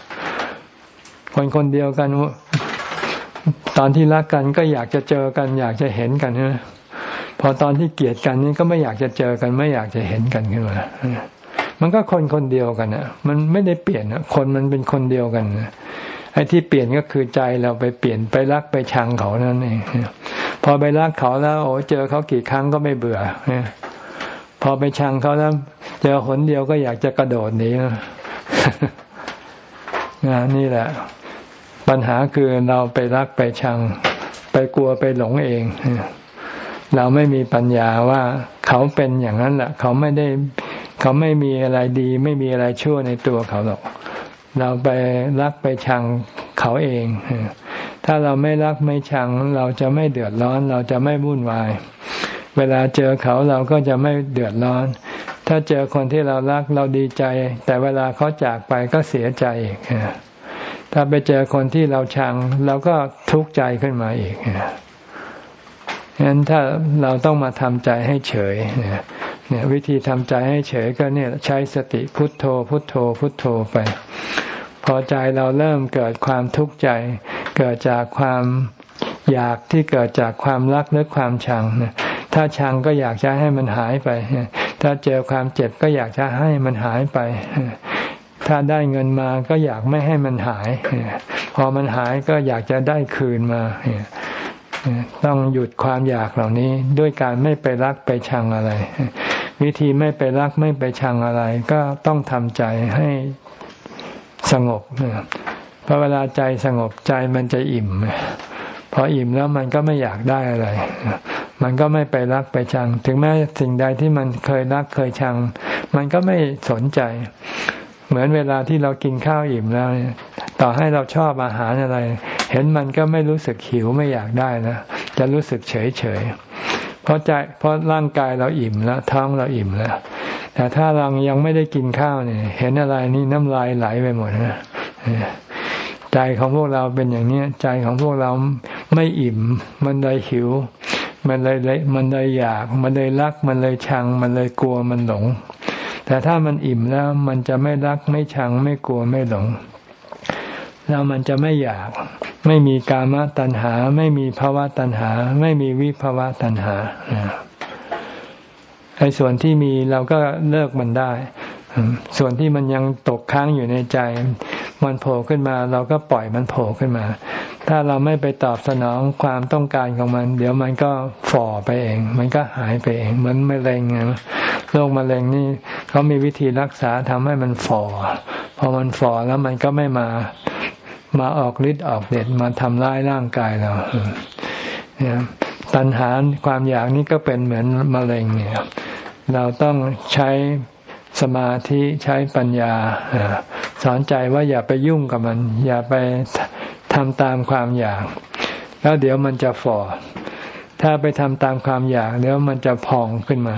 คนคนเดียวกัน ตอนที่รักกันก็อยากจะเจอกัน อยากจะเห็นกันใช่ไหมพอตอนที่เกลียดกันนี่ก็ไม่อยากจะเจอกัน ไม่อยากจะเห็นกันขึ้นมามันก็คนคนเดียวกันอะมันไม่ได้เปลี่ยนอะคนมันเป็นคนเดียวกันไอ้ที่เปลี่ยนก็คือใจเราไปเปลี่ยนไปรักไปชังเขานั่นเองพอไปรักเขาแล้ว โอ้เจอเขากี่ครั้งก็ไม่เบื่อพอไปชังเขาแล้วเจอหนเดียวก็อยากจะกระโดดหนีนะนี่แหละ ปัญหาคือเราไปรักไปชัง ไปกลัวไปหลงเอง เราไม่มีปัญญาว่าเขาเป็นอย่างนั้นแหละเขาไม่ได้เขาไม่มีอะไรดี ไม่มีอะไรชั่วในตัวเขาหรอก เราไปรักไปชังเขาเอง ถ้าเราไม่รักไม่ชัง เราจะไม่เดือดร้อน เราจะไม่วุ่นวาย เวลาเจอเขาเราก็จะไม่เดือดร้อน ถ้าเจอคนที่เรารักเราดีใจ แต่เวลาเขาจากไปก็เสียใจอีก ถ้าไปเจอคนที่เราชังเราก็ทุกข์ใจขึ้นมาอีกฉะนั้นถ้าเราต้องมาทำใจให้เฉยเนี่ยวิธีทำใจให้เฉยก็เนี่ยใช้สติพุทโธ พุทโธ พุทโธไป พอใจเราเริ่มเกิดความทุกข์ใจ เกิดจากความอยากที่เกิดจากความรักหรือความชังถ้าชังก็อยากจะให้มันหายไป ถ้าเจอความเจ็บก็อยากจะให้มันหายไป ถ้าได้เงินมาก็อยากไม่ให้มันหาย พอมันหายก็อยากจะได้คืนมาต้องหยุดความอยากเหล่านี้ด้วยการไม่ไปรักไปชังอะไร วิธีไม่ไปรักไม่ไปชังอะไร ก็ต้องทำใจให้สงบเพราะเวลาใจสงบใจมันจะอิ่มพออิ่มแล้วมันก็ไม่อยากได้อะไร มันก็ไม่ไปรักไปชัง ถึงแม้สิ่งใดที่มันเคยรักเคยชัง มันก็ไม่สนใจ เหมือนเวลาที่เรากินข้าวอิ่มแล้วต่อให้เราชอบอาหารอะไร เห็นมันก็ไม่รู้สึกหิวไม่อยากได้นะ จะรู้สึกเฉยเฉยเพราะใจเพราะร่างกายเราอิ่มแล้วท้องเราอิ่มแล้ว แต่ถ้าเรายังไม่ได้กินข้าวเนี่ย เห็นอะไรนี่น้ำลายไหลไปหมดนะใจของพวกเราเป็นอย่างนี้ใจของพวกเราไม่อิ่ม มันเลยหิว มันเลยมันเลยอยาก มันเลยรัก มันเลยชัง มันเลยกลัวมันหลง แต่ถ้ามันอิ่มแล้วมันจะไม่รักไม่ชังไม่กลัวไม่หลง แล้วมันจะไม่อยาก ไม่มีกามตัณหา ไม่มีภาวะตัณหา ไม่มีวิภาวะตัณหาไอ้ส่วนที่มีเราก็เลิกมันได้ ส่วนที่มันยังตกค้างอยู่ในใจ มันโผล่ขึ้นมา เราก็ปล่อยมันโผล่ขึ้นมา ถ้าเราไม่ไปตอบสนองความต้องการของมัน เดี๋ยวมันก็ฝ่อไปเอง มันก็หายไปเองเหมือนมะเร็งไง โรคมะเร็งนี่เขามีวิธีรักษาทำให้มันฝ่อพอมันฝ่อแล้วมันก็ไม่มามาออกฤทธิ์ออกเดชมาทำร้ายร่างกายเราเนี่ยตัณหาความอยากนี่ก็เป็นเหมือนมะเร็งเนี่ย เราต้องใช้สมาธิใช้ปัญญาสอนใจว่าอย่าไปยุ่งกับมัน อย่าไปทำตามความอยาก แล้วเดี๋ยวมันจะฝ่อถ้าไปทำตามความอยาก เดี๋ยวมันจะพองขึ้นมา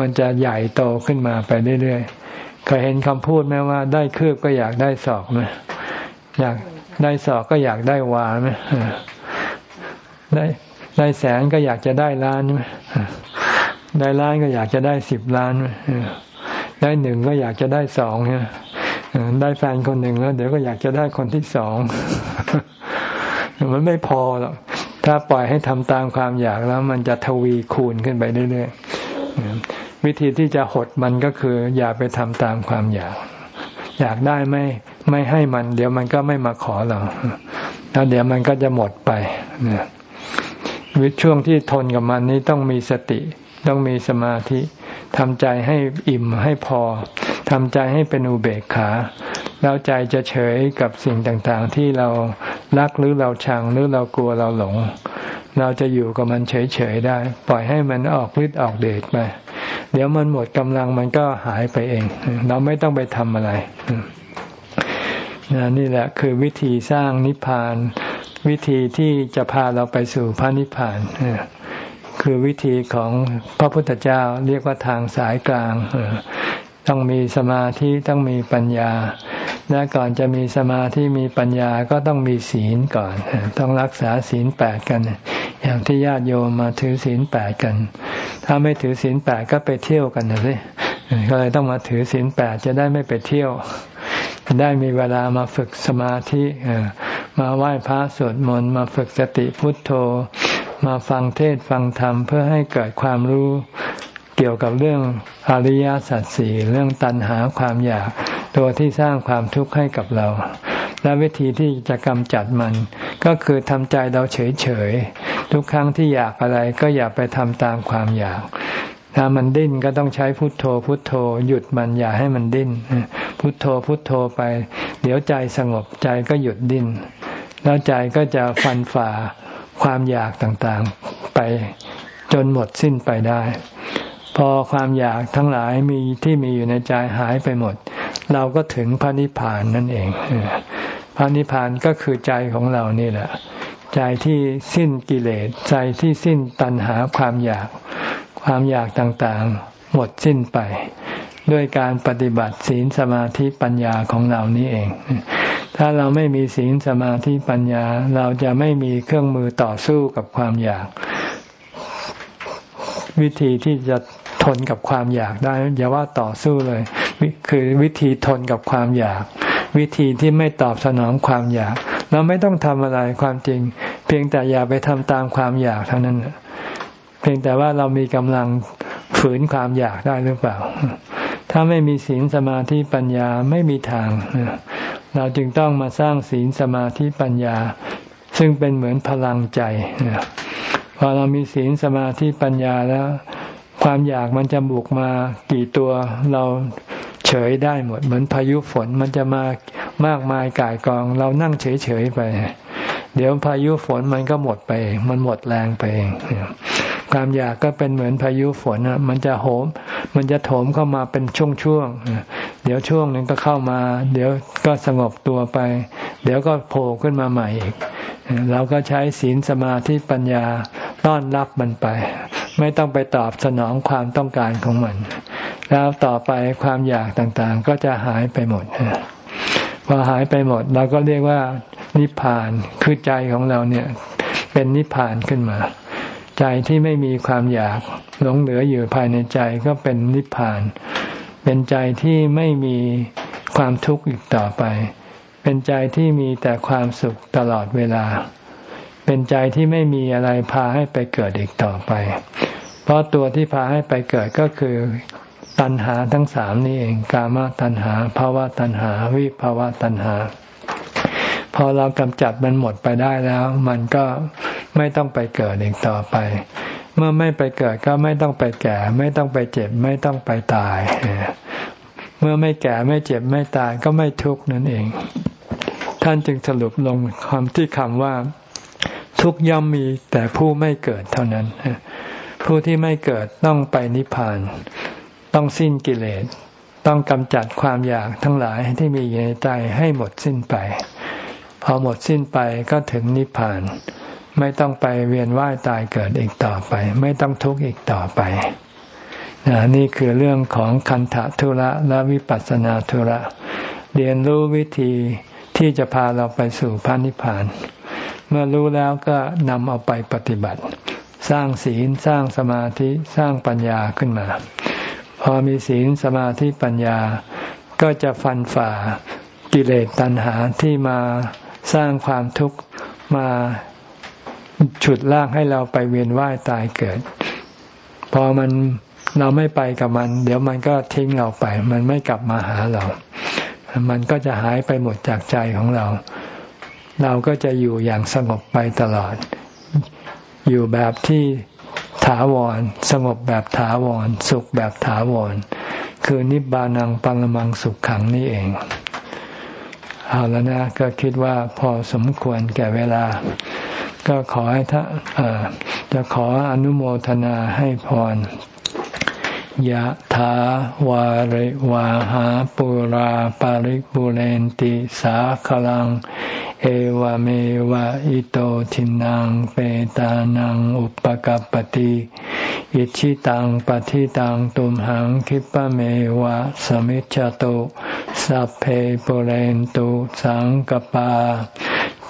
มันจะใหญ่โตขึ้นมาไปเรื่อยๆเคยเห็นคำพูดไหมว่า ได้คืบก็อยากได้ศอกไหมอยากได้สอกก็อยากได้วาไหมได้ได้แสนก็อยากจะได้ล้านไหมได้ล้านก็อยากจะได้สิบล้านไหมได้หนึ่งก็อยากจะได้สองเนี่ยได้แฟนคนหนึ่งแล้วเดี๋ยวก็อยากจะได้คนที่สองมันไม่พอหรอกถ้าปล่อยให้ทำตามความอยากแล้ว มันจะทวีคูณขึ้นไปเรื่อยๆ วิธีที่จะหดมันก็คือ อย่าไปทำตามความอยาก อยากได้ไม่ไม่ให้มัน เดี๋ยวมันก็ไม่มาขอเราแล้วเดี๋ยวมันก็จะหมดไปนะวิช่วงที่ทนกับมันนี้ต้องมีสติ ต้องมีสมาธิทำใจให้อิ่มให้พอทำใจให้เป็นอุเบกขา แล้วใจจะเฉยกับสิ่งต่างๆ ที่เรารักหรือเราชังหรือเรากลัวเราหลง เราจะอยู่กับมันเฉยๆได้ ปล่อยให้มันออกฤทธิ์ออกเดชไป เดี๋ยวมันหมดกำลังมันก็หายไปเอง เราไม่ต้องไปทำอะไรนี่แหละคือวิธีสร้างนิพพาน วิธีที่จะพาเราไปสู่พระนิพพานคือวิธีของพระพุทธเจ้าเรียกว่าทางสายกลาง ต้องมีสมาธิต้องมีปัญญา และก่อนจะมีสมาธิมีปัญญาก็ต้องมีศีลก่อน ต้องรักษาศีลแปดกัน อย่างที่ญาติโยมมาถือศีลแปดกัน ถ้าไม่ถือศีลแปดก็ไปเที่ยวกันนะสิก็เลยต้องมาถือศีลแปดจะได้ไม่ไปเที่ยว ได้มีเวลามาฝึกสมาธิมาไหว้พระสวดมนต์มาฝึกสติพุทโธ มาฟังเทศฟังธรรมเพื่อให้เกิดความรู้ เกี่ยวกับเรื่องอริยสัจสี่เรื่องตัณหาความอยาก ตัวที่สร้างความทุกข์ให้กับเรา และวิธีที่จะกำจัดมัน ก็คือทำใจเราเฉยๆทุกครั้งที่อยากอะไรก็อย่าไปทำตามความอยาก ถ้ามันดิ้นก็ต้องใช้พุทโธ พุทโธ หยุดมันอย่าให้มันดิ้น พุทโธพุทโธไป เดี๋ยวใจสงบใจก็หยุดดิ้นแล้วใจก็จะฟันฝ่าความอยากต่างๆไปจนหมดสิ้นไปได้ พอความอยากทั้งหลายมีที่มีอยู่ในใจหายไปหมด เราก็ถึงพระนิพพานนั่นเองพระนิพพานก็คือใจของเรานี่แหละ ใจที่สิ้นกิเลสใจที่สิ้นตัณหาความอยาก ความอยากต่างๆ หมดสิ้นไป ด้วยการปฏิบัติศีลสมาธิปัญญาของเรานี้เอง ถ้าเราไม่มีศีลสมาธิปัญญา เราจะไม่มีเครื่องมือต่อสู้กับความอยาก วิธีที่จะ ทนกับความอยากได้อย่าว่าต่อสู้เลย คือวิธีทนกับความอยาก วิธีที่ไม่ตอบสนองความอยาก เราไม่ต้องทำอะไรความจริง เพียงแต่อย่าไปทำตามความอยากเท่านั้นเพียงแต่ว่าเรามีกำลังฝืนความอยากได้หรือเปล่า ถ้าไม่มีศีลสมาธิปัญญาไม่มีทาง เราจึงต้องมาสร้างศีลสมาธิปัญญา ซึ่งเป็นเหมือนพลังใจพอเรามีศีลสมาธิปัญญาแล้ว ความอยากมันจะบุกมากี่ตัวเราเฉยได้หมด เหมือนพายุฝนมันจะมามากมายก่ายกอง เรานั่งเฉยๆไป เดี๋ยวพายุฝนมันก็หมดไปมันหมดแรงไปเองความอยากก็เป็นเหมือนพายุฝนมันจะโหม มันจะโถมเข้ามาเป็นช่วงๆ เดี๋ยวช่วงหนึ่งก็เข้ามา เดี๋ยวก็สงบตัวไป เดี๋ยวก็โผล่ขึ้นมาใหม่อีก เราก็ใช้ศีลสมาธิปัญญาต้อนรับมันไป ไม่ต้องไปตอบสนองความต้องการของมัน แล้วต่อไปความอยากต่างๆ ก็จะหายไปหมดพอหายไปหมดเราก็เรียกว่า นิพพานคือใจของเราเนี่ย เป็นนิพพานขึ้นมา ใจที่ไม่มีความอยากหลงเหลืออยู่ภายในใจก็เป็นนิพพาน เป็นใจที่ไม่มีความทุกข์อีกต่อไป เป็นใจที่มีแต่ความสุขตลอดเวลา เป็นใจที่ไม่มีอะไรพาให้ไปเกิดอีกต่อไป เพราะตัวที่พาให้ไปเกิดก็คือตัณหาทั้งสามนี่เองกามตัณหาภาวะตัณหา วิภาวะตัณหา พอเรากำจัดมันหมดไปได้แล้ว มันก็ไม่ต้องไปเกิดอีกต่อไป เมื่อไม่ไปเกิดก็ไม่ต้องไปแก่ ไม่ต้องไปเจ็บ ไม่ต้องไปตาย เมื่อไม่แก่ไม่เจ็บไม่ตายก็ไม่ทุกข์นั่นเอง ท่านจึงสรุปลงคำที่คำว่า ทุกย่อมมีแต่ผู้ไม่เกิดเท่านั้น ผู้ที่ไม่เกิดต้องไปนิพพาน ต้องสิ้นกิเลส ต้องกำจัดความอยากทั้งหลายที่มีอยู่ในใจให้หมดสิ้นไป พอหมดสิ้นไปก็ถึงนิพพาน ไม่ต้องไปเวียนว่ายตายเกิดอีกต่อไป ไม่ต้องทุกข์อีกต่อไปนี่คือเรื่องของคันธทุระและวิปัสสนาทุระ เรียนรู้วิธีที่จะพาเราไปสู่พระนิพพาน เมื่อรู้แล้วก็นำเอาไปปฏิบัติ สร้างศีลสร้างสมาธิสร้างปัญญาขึ้นมา พอมีศีลสมาธิปัญญา ก็จะฟันฝ่ากิเลสตัณหาที่มาสร้างความทุกข์มาฉุดลากให้เราไปเวียนว่ายตายเกิด พอมันเราไม่ไปกับมัน เดี๋ยวมันก็ทิ้งเราไป มันไม่กลับมาหาเรา มันก็จะหายไปหมดจากใจของเรา เราก็จะอยู่อย่างสงบไปตลอด อยู่แบบที่ถาวร สงบแบบถาวร สุขแบบถาวร คือนิบานังปังมังสุขขังนี่เอง เอาแล้วนะ ก็คิดว่าพอสมควรแก่เวลา ก็ขอให้ท่าจะขออนุโมทนาให้พร ยะถาวาริวาหาปุราปาริปุเรนติสาขลัง เอวเมวะอิโตทินังเปตานังอุปกัปติอิชิตังปฏิตังตุมหังคิปะเมวะสมิจจโตสัพเพปุเรนตุสังกปา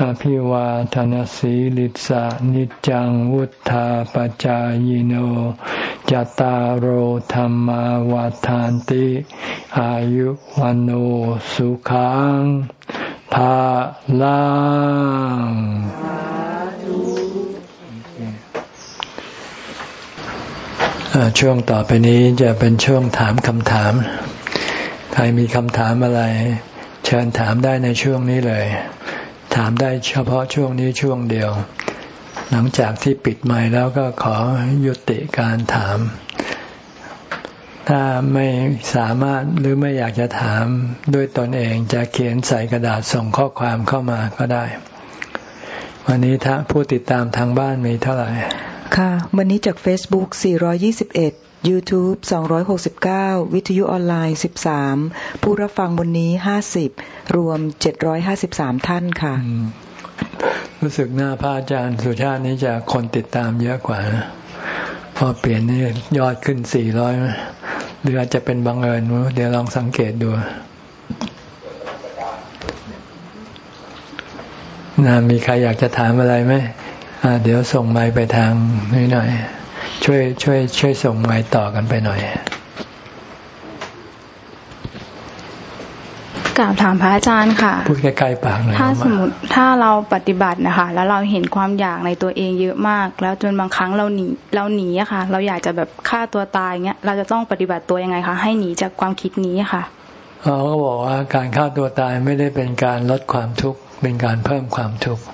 อภิวาทนสีลิสานิจังวุธาปจายโนจตารโหธรรมวาทานติ อายุวันโอสุขังภาลังช่วงต่อไปนี้จะเป็นช่วงถามคำถาม ใครมีคำถามอะไร เชิญถามได้ในช่วงนี้เลย ถามได้เฉพาะช่วงนี้ช่วงเดียว หลังจากที่ปิดไม้แล้วก็ขอยุติการถาม ถ้าไม่สามารถหรือไม่อยากจะถามด้วยตนเองจะเขียนใส่กระดาษส่งข้อความเข้ามาก็ได้ วันนี้ถ้าผู้ติดตามทางบ้านมีเท่าไหร่ ค่ะ วันนี้จาก Facebook 421 YouTube 269 วิทยุออนไลน์ 13 ผู้รับฟังวันนี้ 50 รวม 753 ท่านค่ะ รู้สึกหน้าพระอาจารย์สุชาตินี้จะคนติดตามเยอะกว่านะพอเปลี่ยนนี่ยอดขึ้น 400หรืออาจจะเป็นบังเอิญเดี๋ยวลองสังเกตดูนะมีใครอยากจะถามอะไรไหมเดี๋ยวส่งไมไปทางนี้หน่อย ช่วยช่วย ช่วยส่งไม้ต่อกันไปหน่อยกล่าวถามพระอาจารย์ค่ะพูดใกล้ๆปากหน่อยถ้าสมมติถ้าเราปฏิบัตินะคะ แล้วเราเห็นความอยากในตัวเองเยอะมาก แล้วจนบางครั้งเราหนีเราหนีอะค่ะ เราอยากจะแบบฆ่าตัวตายเงี้ยเราจะต้องปฏิบัติตัวยังไงคะให้หนีจากความคิดนี้ค่ะเขาก็บอกว่าการฆ่าตัวตายไม่ได้เป็นการลดความทุกข์เป็นการเพิ่มความทุกข์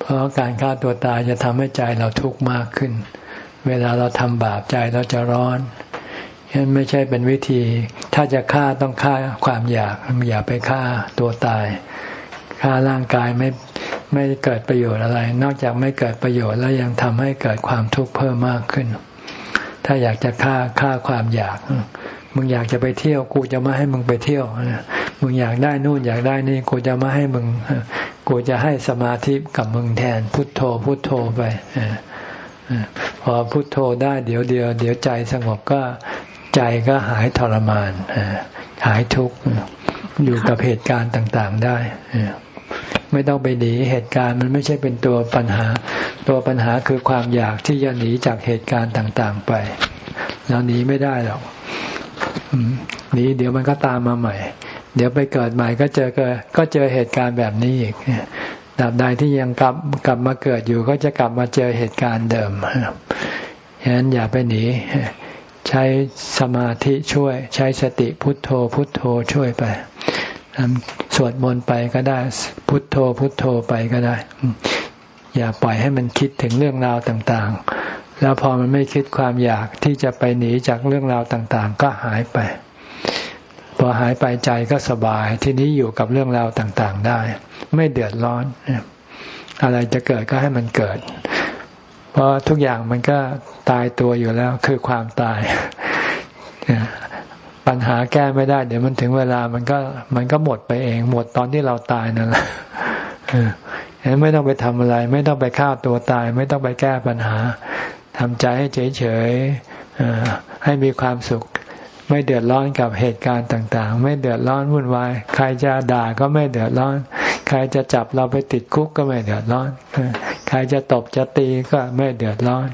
เพราะการฆ่าตัวตายจะทำให้ใจเราทุกข์มากขึ้น เวลาเราทำบาปใจเราจะร้อนฉะนั้นไม่ใช่เป็นวิธี ถ้าจะฆ่าต้องฆ่าความอยากอย่าไปฆ่าตัวตายฆ่าร่างกายไม่ไม่เกิดประโยชน์อะไร นอกจากไม่เกิดประโยชน์แล้วยังทำให้เกิดความทุกข์เพิ่มมากขึ้น ถ้าอยากจะฆ่าฆ่าความอยากมึงอยากจะไปเที่ยวกูจะไม่ให้มึงไปเที่ยว มึงอยากได้นู่นอยากได้นี่กูจะไม่ให้มึง กูจะให้สมาธิกับมึงแทน พุทโธพุทโธไป พอพุทโธได้เดี๋ยวเดียว เดี๋ยวใจสงบก็ใจก็หายทรมานหายทุกข์อยู่กับเหตุการณ์ต่าง ๆ ได้ไม่ต้องไปหนีเหตุการณ์มันไม่ใช่เป็นตัวปัญหา ตัวปัญหาคือความอยากที่จะหนีจากเหตุการณ์ต่าง ๆ ไปเราหนีไม่ได้หรอกหนีเดี๋ยวมันก็ตามมาใหม่ เดี๋ยวไปเกิดใหม่ก็เจอก็เจอเหตุการณ์แบบนี้อีก ดับใดที่ยังกลับกลับมาเกิดอยู่ก็จะกลับมาเจอเหตุการณ์เดิมฉะนั้นอย่าไปหนี ใช้สมาธิช่วย ใช้สติพุทโธ พุทโธช่วยไปสวดมนต์ไปก็ได้ พุทโธ พุทโธไปก็ได้ อย่าปล่อยให้มันคิดถึงเรื่องราวต่างๆ แล้วพอมันไม่คิดความอยากที่จะไปหนีจากเรื่องราวต่างๆ ก็หายไป อหายไปใจก็สบาย ทีนี้อยู่กับเรื่องราวต่างๆได้ ไม่เดือดร้อน อะไรจะเกิดก็ให้มันเกิด เพราะทุกอย่างมันก็ตายตัวอยู่แล้ว คือความตาย ปัญหาแก้ไม่ได้ เดี๋ยวมันถึงเวลามันก็ มันก็หมดไปเอง หมดตอนที่เราตายนั่นแหละไม่ต้องไปทำอะไร ไม่ต้องไปฆ่าตัวตาย ไม่ต้องไปแก้ปัญหาทำใจให้เฉยๆให้มีความสุข ไม่เดือดร้อนกับเหตุการณ์ต่าง ๆ ไม่เดือดร้อนวุ่นวาย ใครจะด่าก็ไม่เดือดร้อน ใครจะจับเราไปติดคุกก็ไม่เดือดร้อน ใครจะตบจะตีก็ไม่เดือดร้อน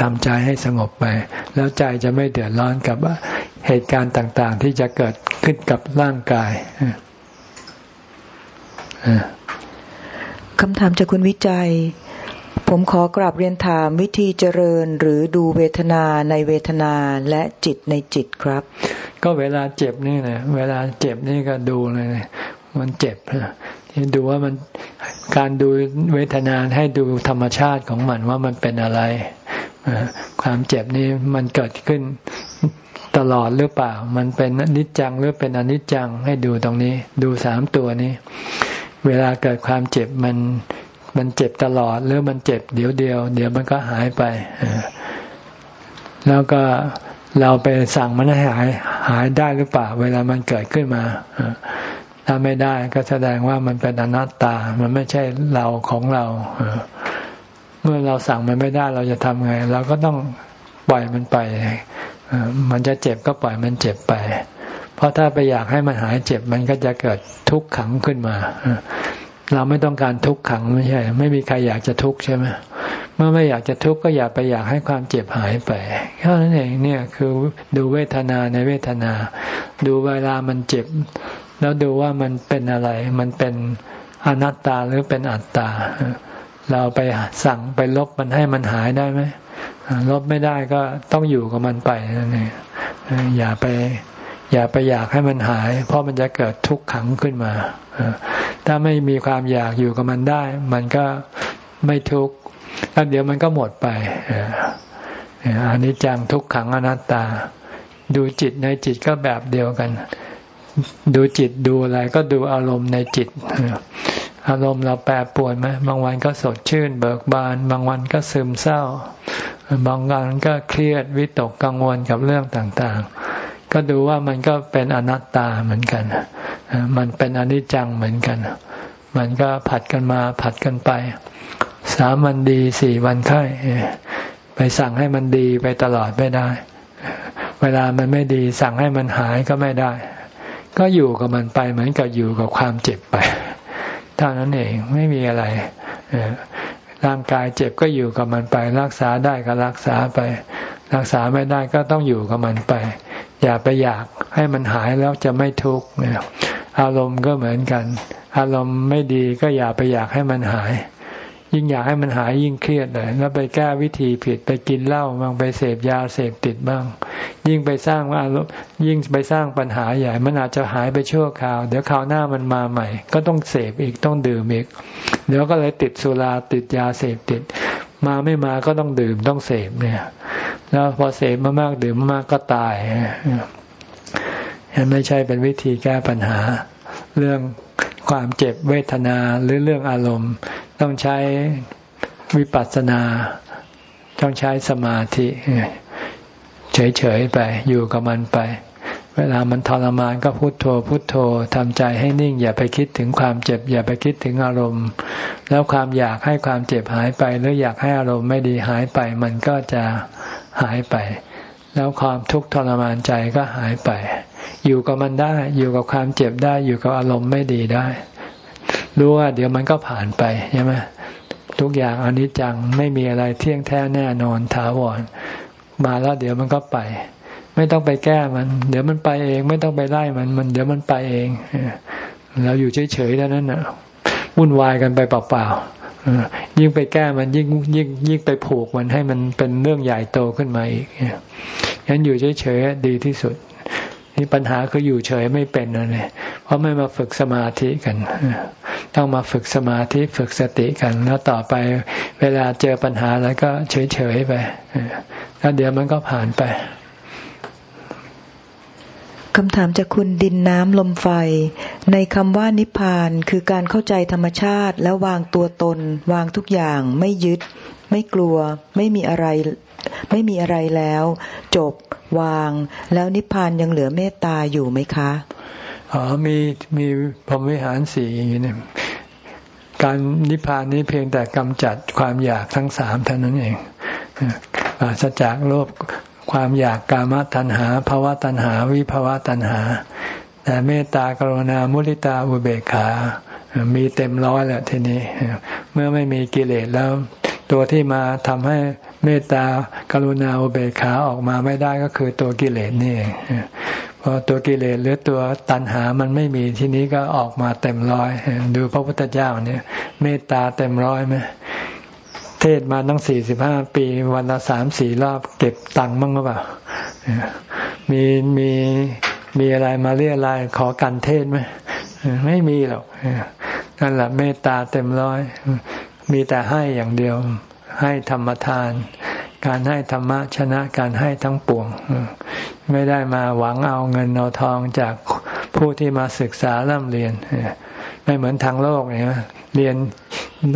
ทำใจให้สงบไป แล้วใจจะไม่เดือดร้อนกับเหตุการณ์ต่าง ๆ ที่จะเกิดขึ้นกับร่างกายคำถามจากคุณวิจัย ผมขอกราบเรียนถามวิธีเจริญหรือดูเวทนาในเวทนาและจิตในจิตครับ ก็เวลาเจ็บนี่นะเวลาเจ็บนี่ก็ดูเลยมันเจ็บที่ดูว่ามันการดูเวทนาให้ดูธรรมชาติของมันว่ามันเป็นอะไรความเจ็บนี่มันเกิดขึ้นตลอดหรือเปล่า มันเป็นนิจจังหรือเป็นอนิจจังให้ดูตรงนี้ ดูสามตัวนี้ เวลาเกิดความเจ็บมัน มันเจ็บตลอดหรือมันเจ็บเดี๋ยวเดียว เดี๋ยวมันก็หายไปแล้วก็เราไปสั่งมันให้หายหายได้หรือเปล่า เวลามันเกิดขึ้นมาถ้าไม่ได้ก็แสดงว่ามันเป็นอนัตตา มันไม่ใช่เราของเราเมื่อเราสั่งมันไม่ได้เราจะทำไง เราก็ต้องปล่อยมันไปมันจะเจ็บก็ปล่อยมันเจ็บไป เพราะถ้าไปอยากให้มันหายเจ็บมันก็จะเกิดทุกข์ขังขึ้นมา เราไม่ต้องการทุกข์ขังไม่ใช่ ไม่มีใครอยากจะทุกข์ใช่ไหมเมื่อไม่อยากจะทุกข์ก็อย่าไปอยากให้ความเจ็บหายไปแค่นั้นเองเนี่ยคือดูเวทนาในเวทนา ดูเวลามันเจ็บ แล้วดูว่ามันเป็นอะไร มันเป็นอนัตตาหรือเป็นอัตตา เราไปสั่งไปลบมันให้มันหายได้ไหมลบไม่ได้ก็ต้องอยู่กับมันไปนั่นเองอย่าไป อย่าไปอยากให้มันหาย เพราะมันจะเกิดทุกข์ขังขึ้นมา ถ้าไม่มีความอยากอยู่กับมันได้ มันก็ไม่ทุกข์แล้วเดี๋ยวมันก็หมดไปอันนี้จังทุกขังอนัตตา ดูจิตในจิตก็แบบเดียวกัน ดูจิตดูอะไรก็ดูอารมณ์ในจิต อารมณ์เราแปรปรวนไหมบางวันก็สดชื่น เบิกบาน บางวันก็ซึมเศร้า บางวันก็เครียดวิตกกังวลกับเรื่องต่างๆ ก็ดูว่ามันก็เป็นอนัตตาเหมือนกัน มันเป็นอนิจจังเหมือนกัน มันก็ผัดกันมาผัดกันไป สามวันดีสี่วันไข้ไปสั่งให้มันดีไปตลอดไม่ได้ เวลามันไม่ดี สั่งให้มันหายก็ไม่ได้ ก็อยู่กับมันไปเหมือนกับอยู่กับความเจ็บไปเท่านั้นเองไม่มีอะไรร่างกายเจ็บก็อยู่กับมันไป รักษาได้ก็รักษาไป รักษาไม่ได้ก็ต้องอยู่กับมันไป อย่าไปอยากให้มันหายแล้วจะไม่ทุกข์อารมณ์ก็เหมือนกัน อารมณ์ไม่ดีก็อย่าไปอยากให้มันหาย ยิ่งอยากให้มันหายยิ่งเครียดเลยแล้วไปแก้วิธีผิดไปกินเหล้าบ้างไปเสพยาเสพติดบ้าง ยิ่งไปสร้างอารมณ์ยิ่งไปสร้างปัญหาใหญ่ มันอาจจะหายไปชั่วคราว เดี๋ยวคราวหน้ามันมาใหม่ ก็ต้องเสพอีกต้องดื่มอีกเดี๋ยวก็เลยติดสุราติดยาเสพติด มาไม่มาก็ต้องดื่มต้องเสพเนี่ย แล้วพอเสพมากๆดื่มมากก็ตายยังไม่ใช่เป็นวิธีแก้ปัญหา เรื่องความเจ็บเวทนาหรือเรื่องอารมณ์ ต้องใช้วิปัสสนา ต้องใช้สมาธิเฉยๆไปอยู่กับมันไป เวลามันทรมานก็พุโทโธ พุโทโธทำใจให้นิ่ง อย่าไปคิดถึงความเจ็บ อย่าไปคิดถึงอารมณ์ แล้วความอยากให้ความเจ็บหายไป หรืออยากให้อารมณ์ไม่ดีหายไป มันก็จะ หายไป แล้วความทุกข์ทรมานใจก็หายไป อยู่กับมันได้ อยู่กับความเจ็บได้ อยู่กับอารมณ์ไม่ดีได้ รู้ว่าเดี๋ยวมันก็ผ่านไปใช่ไหมทุกอย่างอนิจจังไม่มีอะไรเที่ยงแท้แน่นอนถาวรมาแล้วเดี๋ยวมันก็ไป ไม่ต้องไปแก้มัน เดี๋ยวมันไปเอง ไม่ต้องไปไล่มันมัน เดี๋ยวมันไปเองเราอยู่เฉยๆแล้วนั้นนะวุ่นวายกันไปเปล่าๆ ยิ่งไปแก้มันยิ่งยิ่งยิ่งไปผูกมันให้มันเป็นเรื่องใหญ่โตขึ้นมาอีกงั้นอยู่เฉยๆดีที่สุด นี่ปัญหาคืออยู่เฉยไม่เป็นเลยเพราะไม่มาฝึกสมาธิกันต้องมาฝึกสมาธิฝึกสติกัน แล้วต่อไปเวลาเจอปัญหาแล้วก็เฉยๆไปแล้วเดี๋ยวมันก็ผ่านไป คำถามจากคุณดินน้ำลมไฟ ในคำว่านิพพานคือการเข้าใจธรรมชาติแล้ววางตัวตน วางทุกอย่างไม่ยึด ไม่กลัว ไม่มีอะไร ไม่มีอะไรแล้ว จบ วาง แล้วนิพพานยังเหลือเมตตาอยู่ไหมคะอ๋อมีมีพรหมวิหารสี่เนี่ยการนิพพานนี้เพียงแต่กำจัดความอยากทั้งสามเท่านั้นเองปราศจากโลภ ความอยากกามตัณหาภาวะตัณหา วิภาวะตัณหา แต่เมตตากรุณามุริตาอุเบกขา มีเต็มร้อยแล้วทีนี้ เมื่อไม่มีกิเลสแล้ว ตัวที่มาทำให้เมตตากรุณาอุเบกขาออกมาไม่ได้ก็คือตัวกิเลสนี่เองพอตัวกิเลสหรือตัวตัณหามันไม่มีที่นี้ก็ออกมาเต็มร้อย ดูพระพุทธเจ้าเนี่ย เมตตาเต็มร้อยไหม ทศมาตั้งสี่สิบห้าปี วันละสามสี่รอบเก็บตังค์บ้งหรือเปล่า มีมีมีอะไรมาเรียอะไรขอกันเทศไหมไม่มีหรอกนั่นแหละเมตตาเต็มร้อย มีแต่ให้อย่างเดียว ให้ธรรมทาน การให้ธรรมะชนะการให้ทั้งปวง ไม่ได้มาหวังเอาเงินเอาทองจากผู้ที่มาศึกษาเริ่มเรียนไม่เหมือนทางโลกเนี่ย เรียน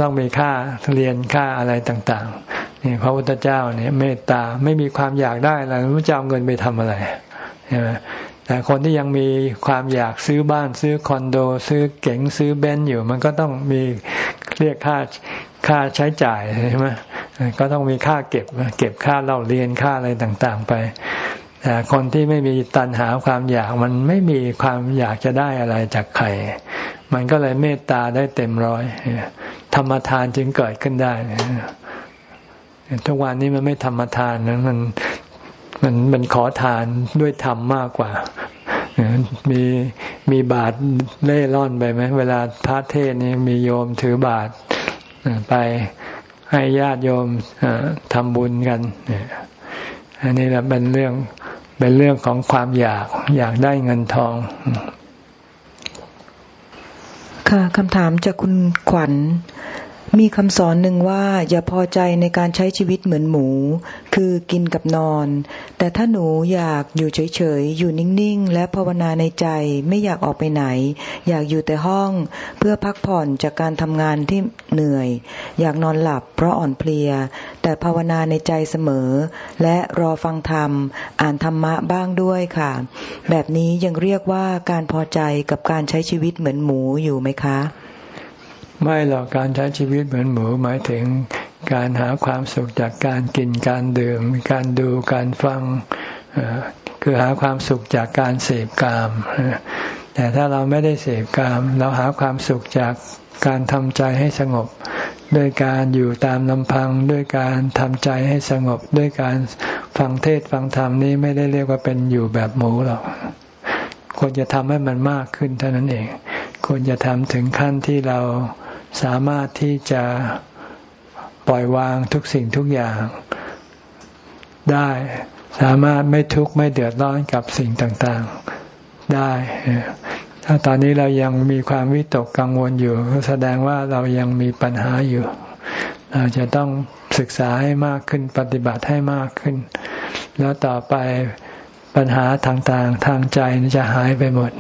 ต้องมีค่าเรียนค่าอะไรต่างๆนี่พระพุทธเจ้าเนี่ยเมตตาไม่มีความอยากได้อะไรพระเจ้าเงินไปทำอะไรใช่ไหมแต่คนที่ยังมีความอยากซื้อบ้านซื้อคอนโด ซื้อเก๋งซื้อเบนซ์อยู่ มันก็ต้องมีเรียกค่าค่าใช้จ่ายใช่ไหมก็ต้องมีค่าเก็บเก็บค่าเล่าเรียนค่าอะไรต่างๆไป แต่คนที่ไม่มีตัณหาความอยากมันไม่มีความอยากจะได้อะไรจากใคร มันก็เลยเมตตาได้เต็มร้อย ธรรมทานจึงเกิดขึ้นได้ ทุกวันนี้มันไม่ธรรมทานนะมันมันมันขอทานด้วยธรรมมากกว่า มีมีบาทเล่ร่อนไปไหมเวลาพระเทศนี่มีโยมถือบาทไปให้ญาติโยมทำบุญกัน อันนี้แหละเป็นเรื่องเป็นเรื่องของความอยากอยากได้เงินทอง ค่ะคำถามจากคุณขวัญ มีคำสอนหนึ่งว่าอย่าพอใจในการใช้ชีวิตเหมือนหมู คือกินกับนอน แต่ถ้าหนูอยากอยู่เฉยๆ อยู่นิ่งๆ และภาวนาในใจไม่อยากออกไปไหน อยากอยู่แต่ห้องเพื่อพักผ่อนจากการทำงานที่เหนื่อย อยากนอนหลับเพราะอ่อนเพลีย แต่ภาวนาในใจเสมอ และรอฟังธรรม อ่านธรรมะบ้างด้วยค่ะ แบบนี้ยังเรียกว่าการพอใจกับการใช้ชีวิตเหมือนหมูอยู่ไหมคะ ไม่หรอกการใช้ชีวิตเหมือนหมูหมายถึงการหาความสุขจากการกินการดื่ม การดูการฟังคือหาความสุขจากการเสพกาม แต่ถ้าเราไม่ได้เสพกาม เราหาความสุขจากการทำใจให้สงบ ด้วยการอยู่ตามลำพัง ด้วยการทำใจให้สงบ ด้วยการฟังเทศฟังธรรมนี้ไม่ได้เรียกว่าเป็นอยู่แบบหมูหรอกควรจะทำให้มันมากขึ้นเท่านั้นเอง ควรจะทำถึงขั้นที่เรา สามารถที่จะปล่อยวางทุกสิ่งทุกอย่างได้สามารถไม่ทุกข์ไม่เดือดร้อนกับสิ่งต่างๆได้ ถ้าตอนนี้เรายังมีความวิตกกังวลอยู่ แสดงว่าเรายังมีปัญหาอยู่ เราจะต้องศึกษาให้มากขึ้นปฏิบัติให้มากขึ้น แล้วต่อไปปัญหาต่างๆทางใจจะหายไปหมด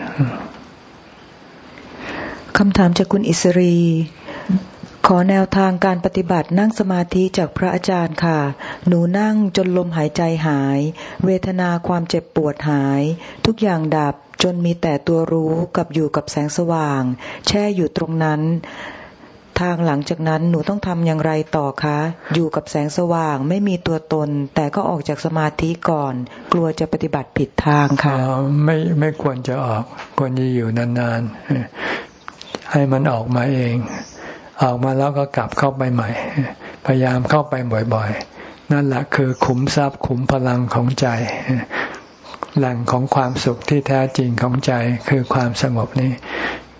คำถามจากคุณอิสรี ขอแนวทางการปฏิบัตินั่งสมาธิจากพระอาจารย์ค่ะ หนูนั่งจนลมหายใจหาย เวทนาความเจ็บปวดหาย ทุกอย่างดับจนมีแต่ตัวรู้กับอยู่กับแสงสว่าง แช่อยู่ตรงนั้น ทางหลังจากนั้นหนูต้องทำอย่างไรต่อคะ อยู่กับแสงสว่างไม่มีตัวตน แต่ก็ออกจากสมาธิก่อน กลัวจะปฏิบัติผิดทางค่ะไม่ไม่ควรจะออกควรจะอยู่นานๆให้มันออกมาเอง ออกมาแล้วก็กลับเข้าไปใหม่ พยายามเข้าไปบ่อยๆ นั่นแหละคือขุมทรัพย์ขุมพลังของใจ แหล่งของความสุขที่แท้จริงของใจคือความสงบนี้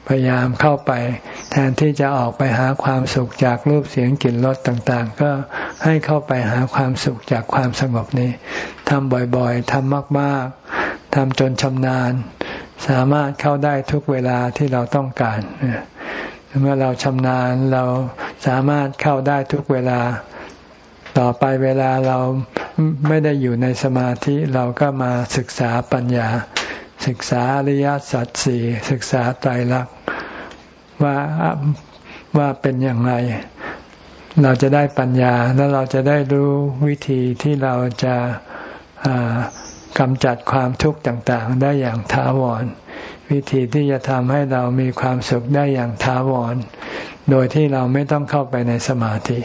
พยายามเข้าไป แทนที่จะออกไปหาความสุขจากรูปเสียงกลิ่นรสต่างๆ ก็ให้เข้าไปหาความสุขจากความสงบนี้ทำบ่อยๆทำมากๆทำจนชำนาญ สามารถเข้าได้ทุกเวลาที่เราต้องการ เมื่อเราชำนาญเราสามารถเข้าได้ทุกเวลา ต่อไปเวลาเราไม่ได้อยู่ในสมาธิเราก็มาศึกษาปัญญา ศึกษาอริยสัจสี่ศึกษาไตรลักษณ์ว่าว่าเป็นอย่างไร เราจะได้ปัญญาแล้วเราจะได้รู้วิธีที่เราจะกำจัดความทุกข์ต่าง ๆ ได้อย่างท้าวร วิธีที่จะทำให้เรามีความสุขได้อย่างทาวร โดยที่เราไม่ต้องเข้าไปในสมาธิ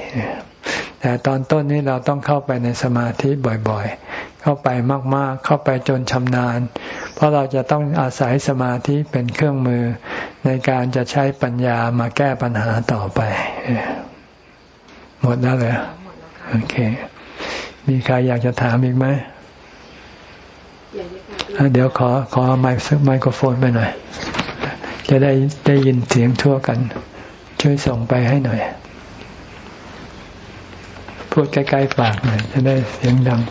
แต่ตอนต้นนี้เราต้องเข้าไปในสมาธิบ่อยๆ เข้าไปมากๆ เข้าไปจนชำนาญ เพราะเราจะต้องอาศัยสมาธิเป็นเครื่องมือ ในการจะใช้ปัญญามาแก้ปัญหาต่อไป หมดแล้วเลยโอเค มีใครอยากจะถามอีกไหม เดี๋ยวขอขอไมค์ไมโครโฟนไปหน่อย จะได้ได้ยินเสียงทั่วกัน ช่วยส่งไปให้หน่อย พูดใกล้ๆปากหน่อย จะได้เสียงดัง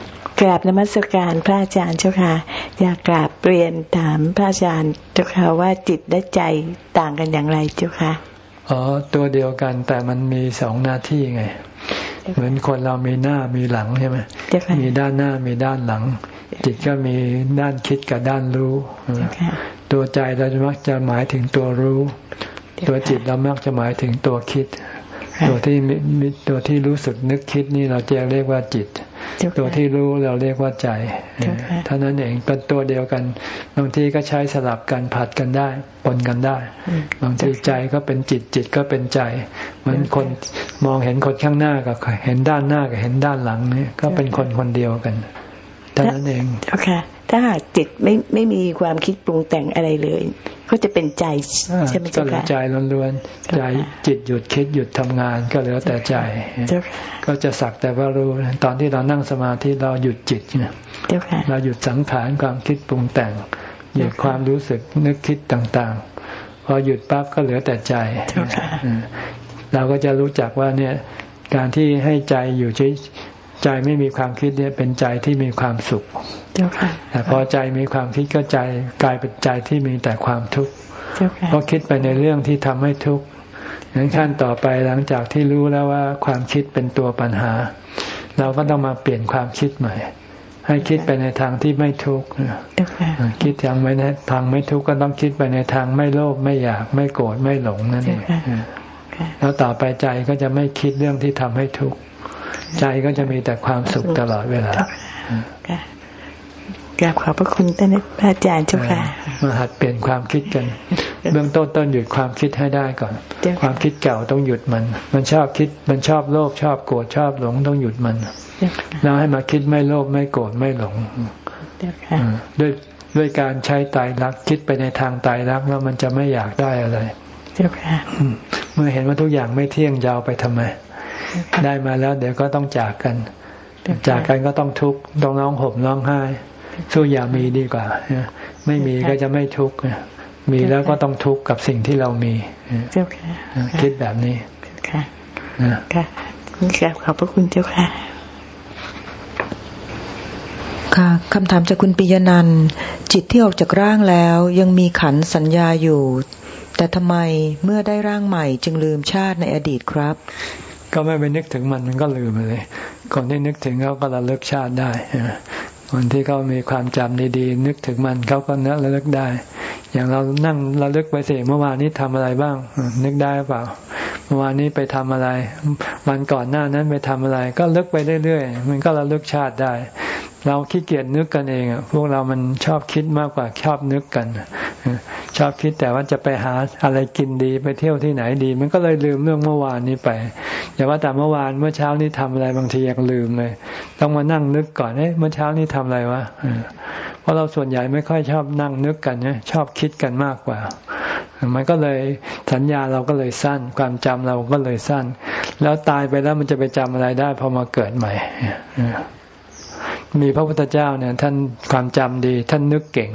กราบนมัสการพระอาจารย์เจ้าค่ะ อยากกราบเปลี่ยนถามพระอาจารย์เจ้าค่ะว่าจิตและใจต่างกันอย่างไรเจ้าค่ะอ๋อตัวเดียวกันแต่มันมีสองหน้าที่ไง เหมือนคนเรามีหน้ามีหลังใช่ไหมมีด้านหน้ามีด้านหลัง จิตก็มีด้านคิดกับด้านรู้ ตัวใจเราจะมักจะหมายถึงตัวรู้ ตัวจิตเรามักจะหมายถึงตัวคิด ตัวที่มีตัวที่รู้สึกนึกคิดนี่เราจะเรียกว่าจิต ตัวที่รู้เราเรียกว่าใจเท่านั้นเองเป็นตัวเดียวกัน บางทีก็ใช้สลับกันผัดกันได้ปนกันได้ บางทีใจก็เป็นจิตจิตก็เป็นใจ เหมือนคนมองเห็นคนข้างหน้ากับเห็นด้านหน้ากับเห็นด้านหลังนี่ก็เป็นคนคนเดียวกัน ท่านั้นเองโอเคถ้าหากจิตไม่ไม่มีความคิดปรุงแต่งอะไรเลย ก็จะเป็นใจใช่ไหมเจ้าค่ะใจล้วนๆใจจิตหยุดคิดหยุดทำงานก็เหลือแต่ใจ ก็จะสักแต่ว่ารู้ตอนที่เรานั่งสมาธิเราหยุดจิตเนี่ยเราหยุดสังขารความคิดปรุงแต่งหยุดความรู้สึกนึกคิดต่างๆ พอหยุดปั๊บก็เหลือแต่ใจเราก็จะรู้จักว่าเนี่ยการที่ให้ใจอยู่ ใจไม่มีความคิดเนี่ยเป็นใจที่มีความสุขแต่พอใจมีความคิดก็ใจกลายเป็นใจที่มีแต่ความทุกข์เพราะคิดไปในเรื่องที่ทำให้ทุกข์งั้นขั้นต่อไปหลังจากที่รู้แล้วว่าความคิดเป็นตัวปัญหา เราก็ต้องมาเปลี่ยนความคิดใหม่ ให้คิดไปในทางที่ไม่ทุกข์คิดทางไม่ทางไม่ทุกข์ก็ต้องคิดไปในทางไม่โลภไม่อยากไม่โกรธไม่หลงนั่นเองแล้วต่อไปใจก็จะไม่คิดเรื่องที่ทำให้ทุกข์ ใจก็จะมีแต่ความสุขตลอดเวลากราบขอบพระคุณท่านพระอาจารย์เจ้าค่ะมาหัดเปลี่ยนความคิดกัน เบื้องต้นต้นหยุดความคิดให้ได้ก่อน ความคิดเก่าต้องหยุดมัน มันชอบคิด มันชอบโลภชอบโกรธชอบหลงต้องหยุดมันแล้วให้มาคิดไม่โลภไม่โกรธไม่หลงด้วยด้วยการใช้ตายรักคิดไปในทางตายรักแล้วมันจะไม่อยากได้อะไรเมื่อเห็นว่าทุกอย่างไม่เที่ยงยาวไปทำไม ได้มาแล้ว เดี๋ยวก็ต้องจากกัน จากกันก็ต้องทุกข์ต้องร้องห่มร้องไห้ สู้อย่ามีดีกว่า ไม่มีก็จะไม่ทุกข์มีแล้วก็ต้องทุกข์กับสิ่งที่เรามีคิดแบบนี้ค่ะค่ะค่ะขอบพระคุณเจ้าค่ะค่ะคำถามจากคุณปิยนันจิตที่ออกจากร่างแล้วยังมีขันสัญญาอยู่ แต่ทำไมเมื่อได้ร่างใหม่จึงลืมชาติในอดีตครับ ก็ไม่ไปนึกถึงมันมันก็ลืมไปเลย คนที่นึกถึงเขาก็ระลึกชาติได้คนที่เขามีความจำดีๆนึกถึงมันเขาก็นึกระลึกได้ อย่างเรานั่งระลึกไปเสิเมื่อวานนี้ทำอะไรบ้าง นึกได้เปล่า เมื่อวานนี้ไปทำอะไรวันก่อนหน้านั้นไปทำอะไร ก็ลึกไปเรื่อยๆมันก็ระลึกชาติได้ เราขี้เกียจนึกกันเองพวกเรามันชอบคิดมากกว่าชอบนึกกัน ชอบคิดแต่ว่าจะไปหาอะไรกินดีไปเที่ยวที่ไหนดี มันก็เลยลืมเรื่องเมื่อวานนี้ไปอย่าว่าแต่เมื่อวานเมื่อเช้านี้ทำอะไรบางทียังลืมเลย ต้องมานั่งนึกก่อนเอ๊ะเมื่อเช้านี้ทำอะไรวะเพราะเราส่วนใหญ่ไม่ค่อยชอบนั่งนึกกันเนี่ยชอบคิดกันมากกว่า มันก็เลยสัญญาเราก็เลยสั้น ความจำเราก็เลยสั้น แล้วตายไปแล้วมันจะไปจำอะไรได้พอมาเกิดใหม่ มีพระพุทธเจ้าเนี่ย ท่านความจำดี ท่านนึกเก่ง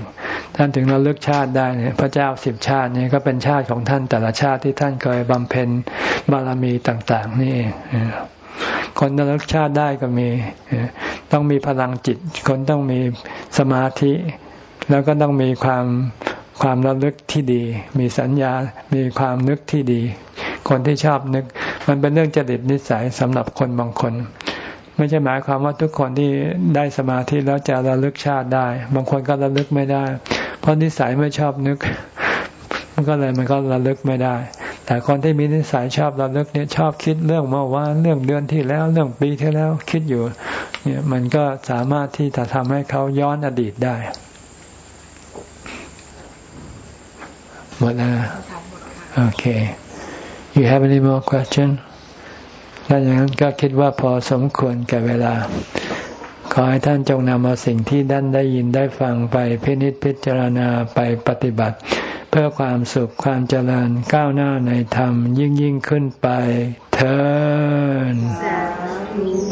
ท่านถึงราเลือกชาติได้เนี่ยพระเจ้าสิบชาตินี่ก็เป็นชาติของท่านแต่ละชาติที่ท่านเคยบำเพ็ญบารมีต่าง ๆ นี่เองคนระลึกชาติได้ก็มี ต้องมีพลังจิต คนต้องมีสมาธิ แล้วก็ต้องมีความความระลึกที่ดี มีสัญญา มีความนึกที่ดี คนที่ชอบนึก มันเป็นเรื่องจริตนิสัยสำหรับคนบางคน ไม่ใช่หมายความว่าทุกคนที่ได้สมาธิแล้วจะระลึกชาติได้ บางคนก็ระลึกไม่ได้ เพราะนิสัยไม่ชอบนึก มันก็เลยมันก็ระลึกไม่ได้ แต่คนที่มีนิสัยชอบระลึกเนี่ยชอบคิดเรื่องเมื่อวานเรื่องเดือนที่แล้วเรื่องปีที่แล้วคิดอยู่ เนี่ยมันก็สามารถที่จะทำให้เขาย้อนอดีตได้หมดแล้วโอเค you have any more question ถ้าอย่างนั้นก็คิดว่าพอสมควรแก่เวลา ขอให้ท่านจงนำเอาสิ่งที่ด้านได้ยินได้ฟังไปพินิจพิจารณาไปปฏิบัติ เพื่อความสุขความเจริญก้าวหน้าในธรรมยิ่งยิ่งขึ้นไปเถิด